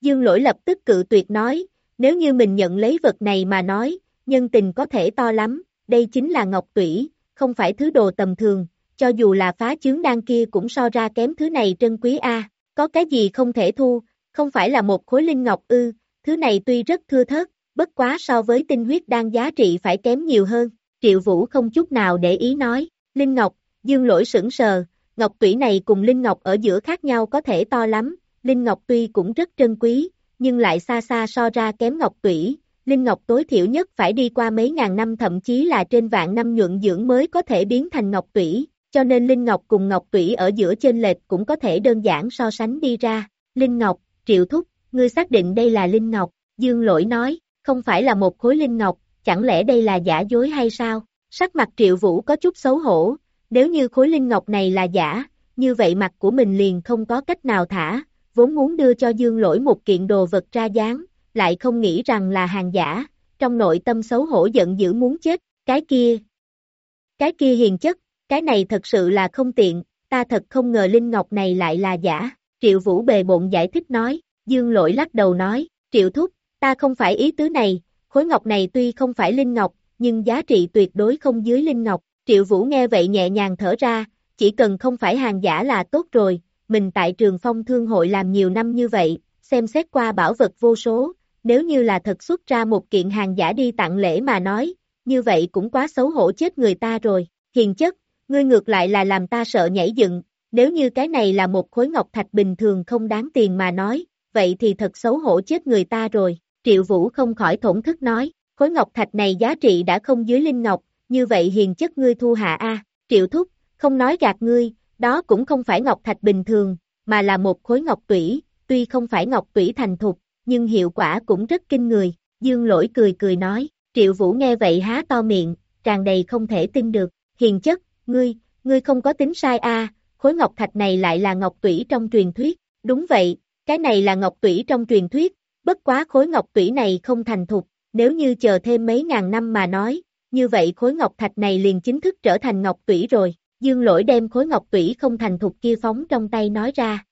Dương lỗi lập tức cự tuyệt nói, nếu như mình nhận lấy vật này mà nói, nhân tình có thể to lắm, đây chính là ngọc tủy, không phải thứ đồ tầm thường, cho dù là phá chướng đan kia cũng so ra kém thứ này trân quý A, có cái gì không thể thu, không phải là một khối linh ngọc ư, thứ này tuy rất thưa thớt, bất quá so với tinh huyết đan giá trị phải kém nhiều hơn. Triệu Vũ không chút nào để ý nói, Linh Ngọc, Dương lỗi sững sờ, Ngọc tủy này cùng Linh Ngọc ở giữa khác nhau có thể to lắm, Linh Ngọc tuy cũng rất trân quý, nhưng lại xa xa so ra kém Ngọc tủy, Linh Ngọc tối thiểu nhất phải đi qua mấy ngàn năm thậm chí là trên vạn năm nhuận dưỡng mới có thể biến thành Ngọc tủy, cho nên Linh Ngọc cùng Ngọc tủy ở giữa trên lệch cũng có thể đơn giản so sánh đi ra, Linh Ngọc, Triệu Thúc, ngươi xác định đây là Linh Ngọc, Dương lỗi nói, không phải là một khối Linh Ngọc, chẳng lẽ đây là giả dối hay sao? Sắc mặt triệu vũ có chút xấu hổ, nếu như khối linh ngọc này là giả, như vậy mặt của mình liền không có cách nào thả, vốn muốn đưa cho dương lỗi một kiện đồ vật ra dáng, lại không nghĩ rằng là hàng giả, trong nội tâm xấu hổ giận dữ muốn chết, cái kia. Cái kia hiền chất, cái này thật sự là không tiện, ta thật không ngờ linh ngọc này lại là giả, triệu vũ bề bộn giải thích nói, dương lỗi lắc đầu nói, triệu thúc, ta không phải ý tứ này, khối ngọc này tuy không phải linh ngọc, nhưng giá trị tuyệt đối không dưới linh ngọc, triệu vũ nghe vậy nhẹ nhàng thở ra, chỉ cần không phải hàng giả là tốt rồi, mình tại trường phong thương hội làm nhiều năm như vậy, xem xét qua bảo vật vô số, nếu như là thật xuất ra một kiện hàng giả đi tặng lễ mà nói, như vậy cũng quá xấu hổ chết người ta rồi, hiền chất, ngươi ngược lại là làm ta sợ nhảy dựng, nếu như cái này là một khối ngọc thạch bình thường không đáng tiền mà nói, vậy thì thật xấu hổ chết người ta rồi, triệu vũ không khỏi thổn thức nói, khối ngọc thạch này giá trị đã không dưới linh ngọc, như vậy hiền chất ngươi thu hạ a. Triệu thúc, không nói gạt ngươi, đó cũng không phải ngọc thạch bình thường, mà là một khối ngọc tủy, tuy không phải ngọc tủy thành thục, nhưng hiệu quả cũng rất kinh người, dương lỗi cười cười nói, triệu vũ nghe vậy há to miệng, tràn đầy không thể tin được, hiền chất, ngươi, ngươi không có tính sai a khối ngọc thạch này lại là ngọc tủy trong truyền thuyết, đúng vậy, cái này là ngọc tủy trong truyền thuyết, bất quá khối ngọc tủy này không thành thục, nếu như chờ thêm mấy ngàn năm mà nói, như vậy khối ngọc thạch này liền chính thức trở thành ngọc tủy rồi, dương lỗi đem khối ngọc tủy không thành thục kia phóng trong tay nói ra.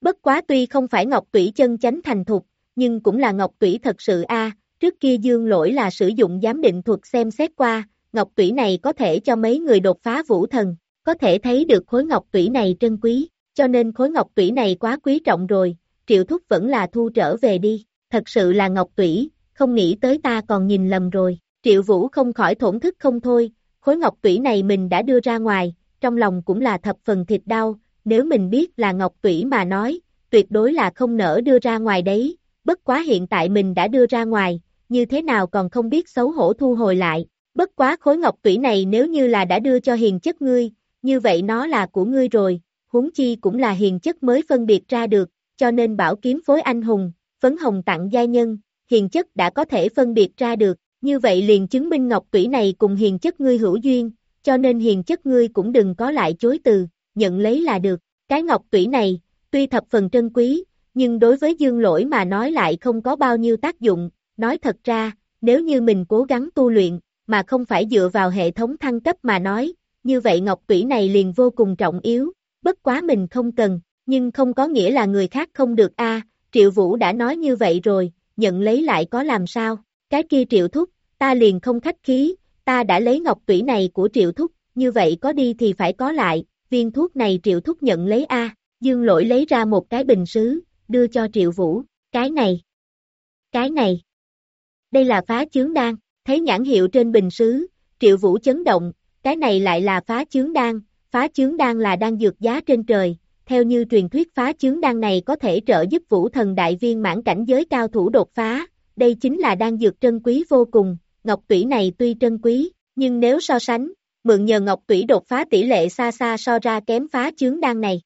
Bất quá tuy không phải ngọc tủy chân chánh thành thục, nhưng cũng là ngọc tủy thật sự a trước kia dương lỗi là sử dụng giám định thuật xem xét qua, ngọc tủy này có thể cho mấy người đột phá vũ thần, có thể thấy được khối ngọc tủy này trân quý, cho nên khối ngọc tủy này quá quý trọng rồi, triệu thúc vẫn là thu trở về đi, thật sự là ngọc tủy, không nghĩ tới ta còn nhìn lầm rồi, triệu vũ không khỏi thổn thức không thôi, khối ngọc tủy này mình đã đưa ra ngoài, trong lòng cũng là thập phần thịt đau, nếu mình biết là ngọc tủy mà nói, tuyệt đối là không nỡ đưa ra ngoài đấy, bất quá hiện tại mình đã đưa ra ngoài, như thế nào còn không biết xấu hổ thu hồi lại, bất quá khối ngọc tủy này nếu như là đã đưa cho hiền chất ngươi, như vậy nó là của ngươi rồi, huống chi cũng là hiền chất mới phân biệt ra được, cho nên bảo kiếm phối anh hùng, phấn hồng tặng gia nhân, hiền chất đã có thể phân biệt ra được, như vậy liền chứng minh ngọc tủy này cùng hiền chất ngươi hữu duyên, cho nên hiền chất ngươi cũng đừng có lại chối từ, nhận lấy là được, cái ngọc tủy này, tuy thập phần trân quý, nhưng đối với dương lỗi mà nói lại không có bao nhiêu tác dụng, nói thật ra, nếu như mình cố gắng tu luyện, mà không phải dựa vào hệ thống thăng cấp mà nói, như vậy ngọc tủy này liền vô cùng trọng yếu, bất quá mình không cần, nhưng không có nghĩa là người khác không được a Triệu Vũ đã nói như vậy rồi, nhận lấy lại có làm sao, cái kia Triệu Thúc, ta liền không khách khí, ta đã lấy ngọc tủy này của Triệu Thúc, như vậy có đi thì phải có lại, viên thuốc này Triệu Thúc nhận lấy a Dương lỗi lấy ra một cái bình sứ, đưa cho Triệu Vũ, cái này, cái này, đây là phá chướng đan, thấy nhãn hiệu trên bình sứ, Triệu Vũ chấn động, cái này lại là phá chướng đan, phá chướng đan là đan dược giá trên trời, theo như truyền thuyết phá chướng đan này có thể trợ giúp vũ thần đại viên mãn cảnh giới cao thủ đột phá, đây chính là đan dược trân quý vô cùng, ngọc tủy này tuy trân quý, nhưng nếu so sánh, mượn nhờ ngọc tủy đột phá tỷ lệ xa xa so ra kém phá chướng đan này.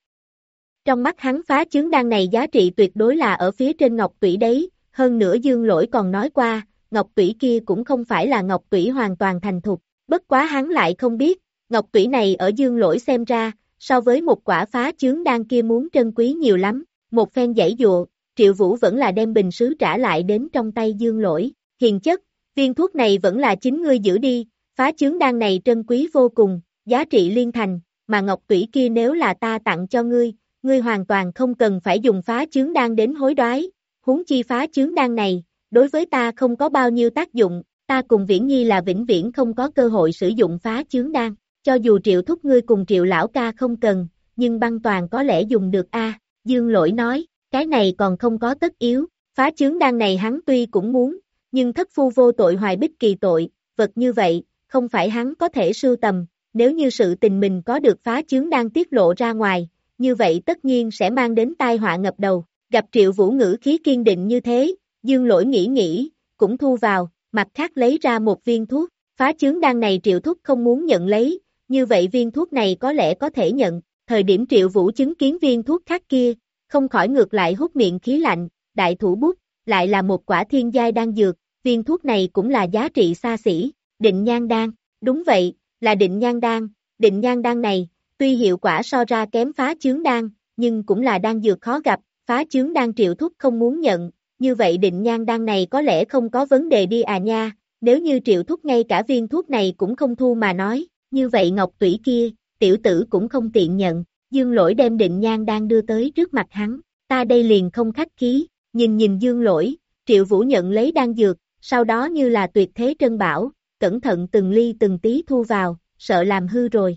Trong mắt hắn phá chướng đan này giá trị tuyệt đối là ở phía trên ngọc tủy đấy, hơn nữa dương lỗi còn nói qua, ngọc tủy kia cũng không phải là ngọc tủy hoàn toàn thành thục, bất quá hắn lại không biết, ngọc tủy này ở dương lỗi xem ra, so với một quả phá chướng đan kia muốn trân quý nhiều lắm, một phen giải dụa, triệu vũ vẫn là đem bình sứ trả lại đến trong tay dương lỗi, hiền chất, viên thuốc này vẫn là chính ngươi giữ đi, phá chướng đan này trân quý vô cùng, giá trị liên thành, mà ngọc tủy kia nếu là ta tặng cho ngươi, ngươi hoàn toàn không cần phải dùng phá chướng đan đến hối đoái, huống chi phá chướng đan này, đối với ta không có bao nhiêu tác dụng, ta cùng Viễn Nhi là vĩnh viễn không có cơ hội sử dụng phá chướng đan, cho dù triệu thúc ngươi cùng triệu lão ca không cần, nhưng băng toàn có lẽ dùng được a. Dương lỗi nói, cái này còn không có tất yếu, phá chướng đan này hắn tuy cũng muốn, nhưng thất phu vô tội hoài bích kỳ tội, vật như vậy, không phải hắn có thể sưu tầm, nếu như sự tình mình có được phá chướng đang tiết lộ ra ngoài, như vậy tất nhiên sẽ mang đến tai họa ngập đầu, gặp triệu vũ ngữ khí kiên định như thế, dương lỗi nghĩ nghĩ, cũng thu vào, mặt khác lấy ra một viên thuốc, phá chướng đan này triệu thuốc không muốn nhận lấy, như vậy viên thuốc này có lẽ có thể nhận, thời điểm triệu vũ chứng kiến viên thuốc khác kia, không khỏi ngược lại hút miệng khí lạnh, đại thủ bút, lại là một quả thiên giai đan dược, viên thuốc này cũng là giá trị xa xỉ, định nhan đan, đúng vậy, là định nhan đan, định nhan đan này, tuy hiệu quả so ra kém phá chướng đan, nhưng cũng là đan dược khó gặp, phá chướng đan triệu thuốc không muốn nhận, như vậy định nhan đan này có lẽ không có vấn đề đi à nha, nếu như triệu thuốc ngay cả viên thuốc này cũng không thu mà nói, như vậy ngọc tủy kia, tiểu tử cũng không tiện nhận, dương lỗi đem định nhan đan đưa tới trước mặt hắn, ta đây liền không khách khí, nhìn nhìn dương lỗi, triệu vũ nhận lấy đan dược, sau đó như là tuyệt thế trân bảo, cẩn thận từng ly từng tí thu vào, sợ làm hư rồi.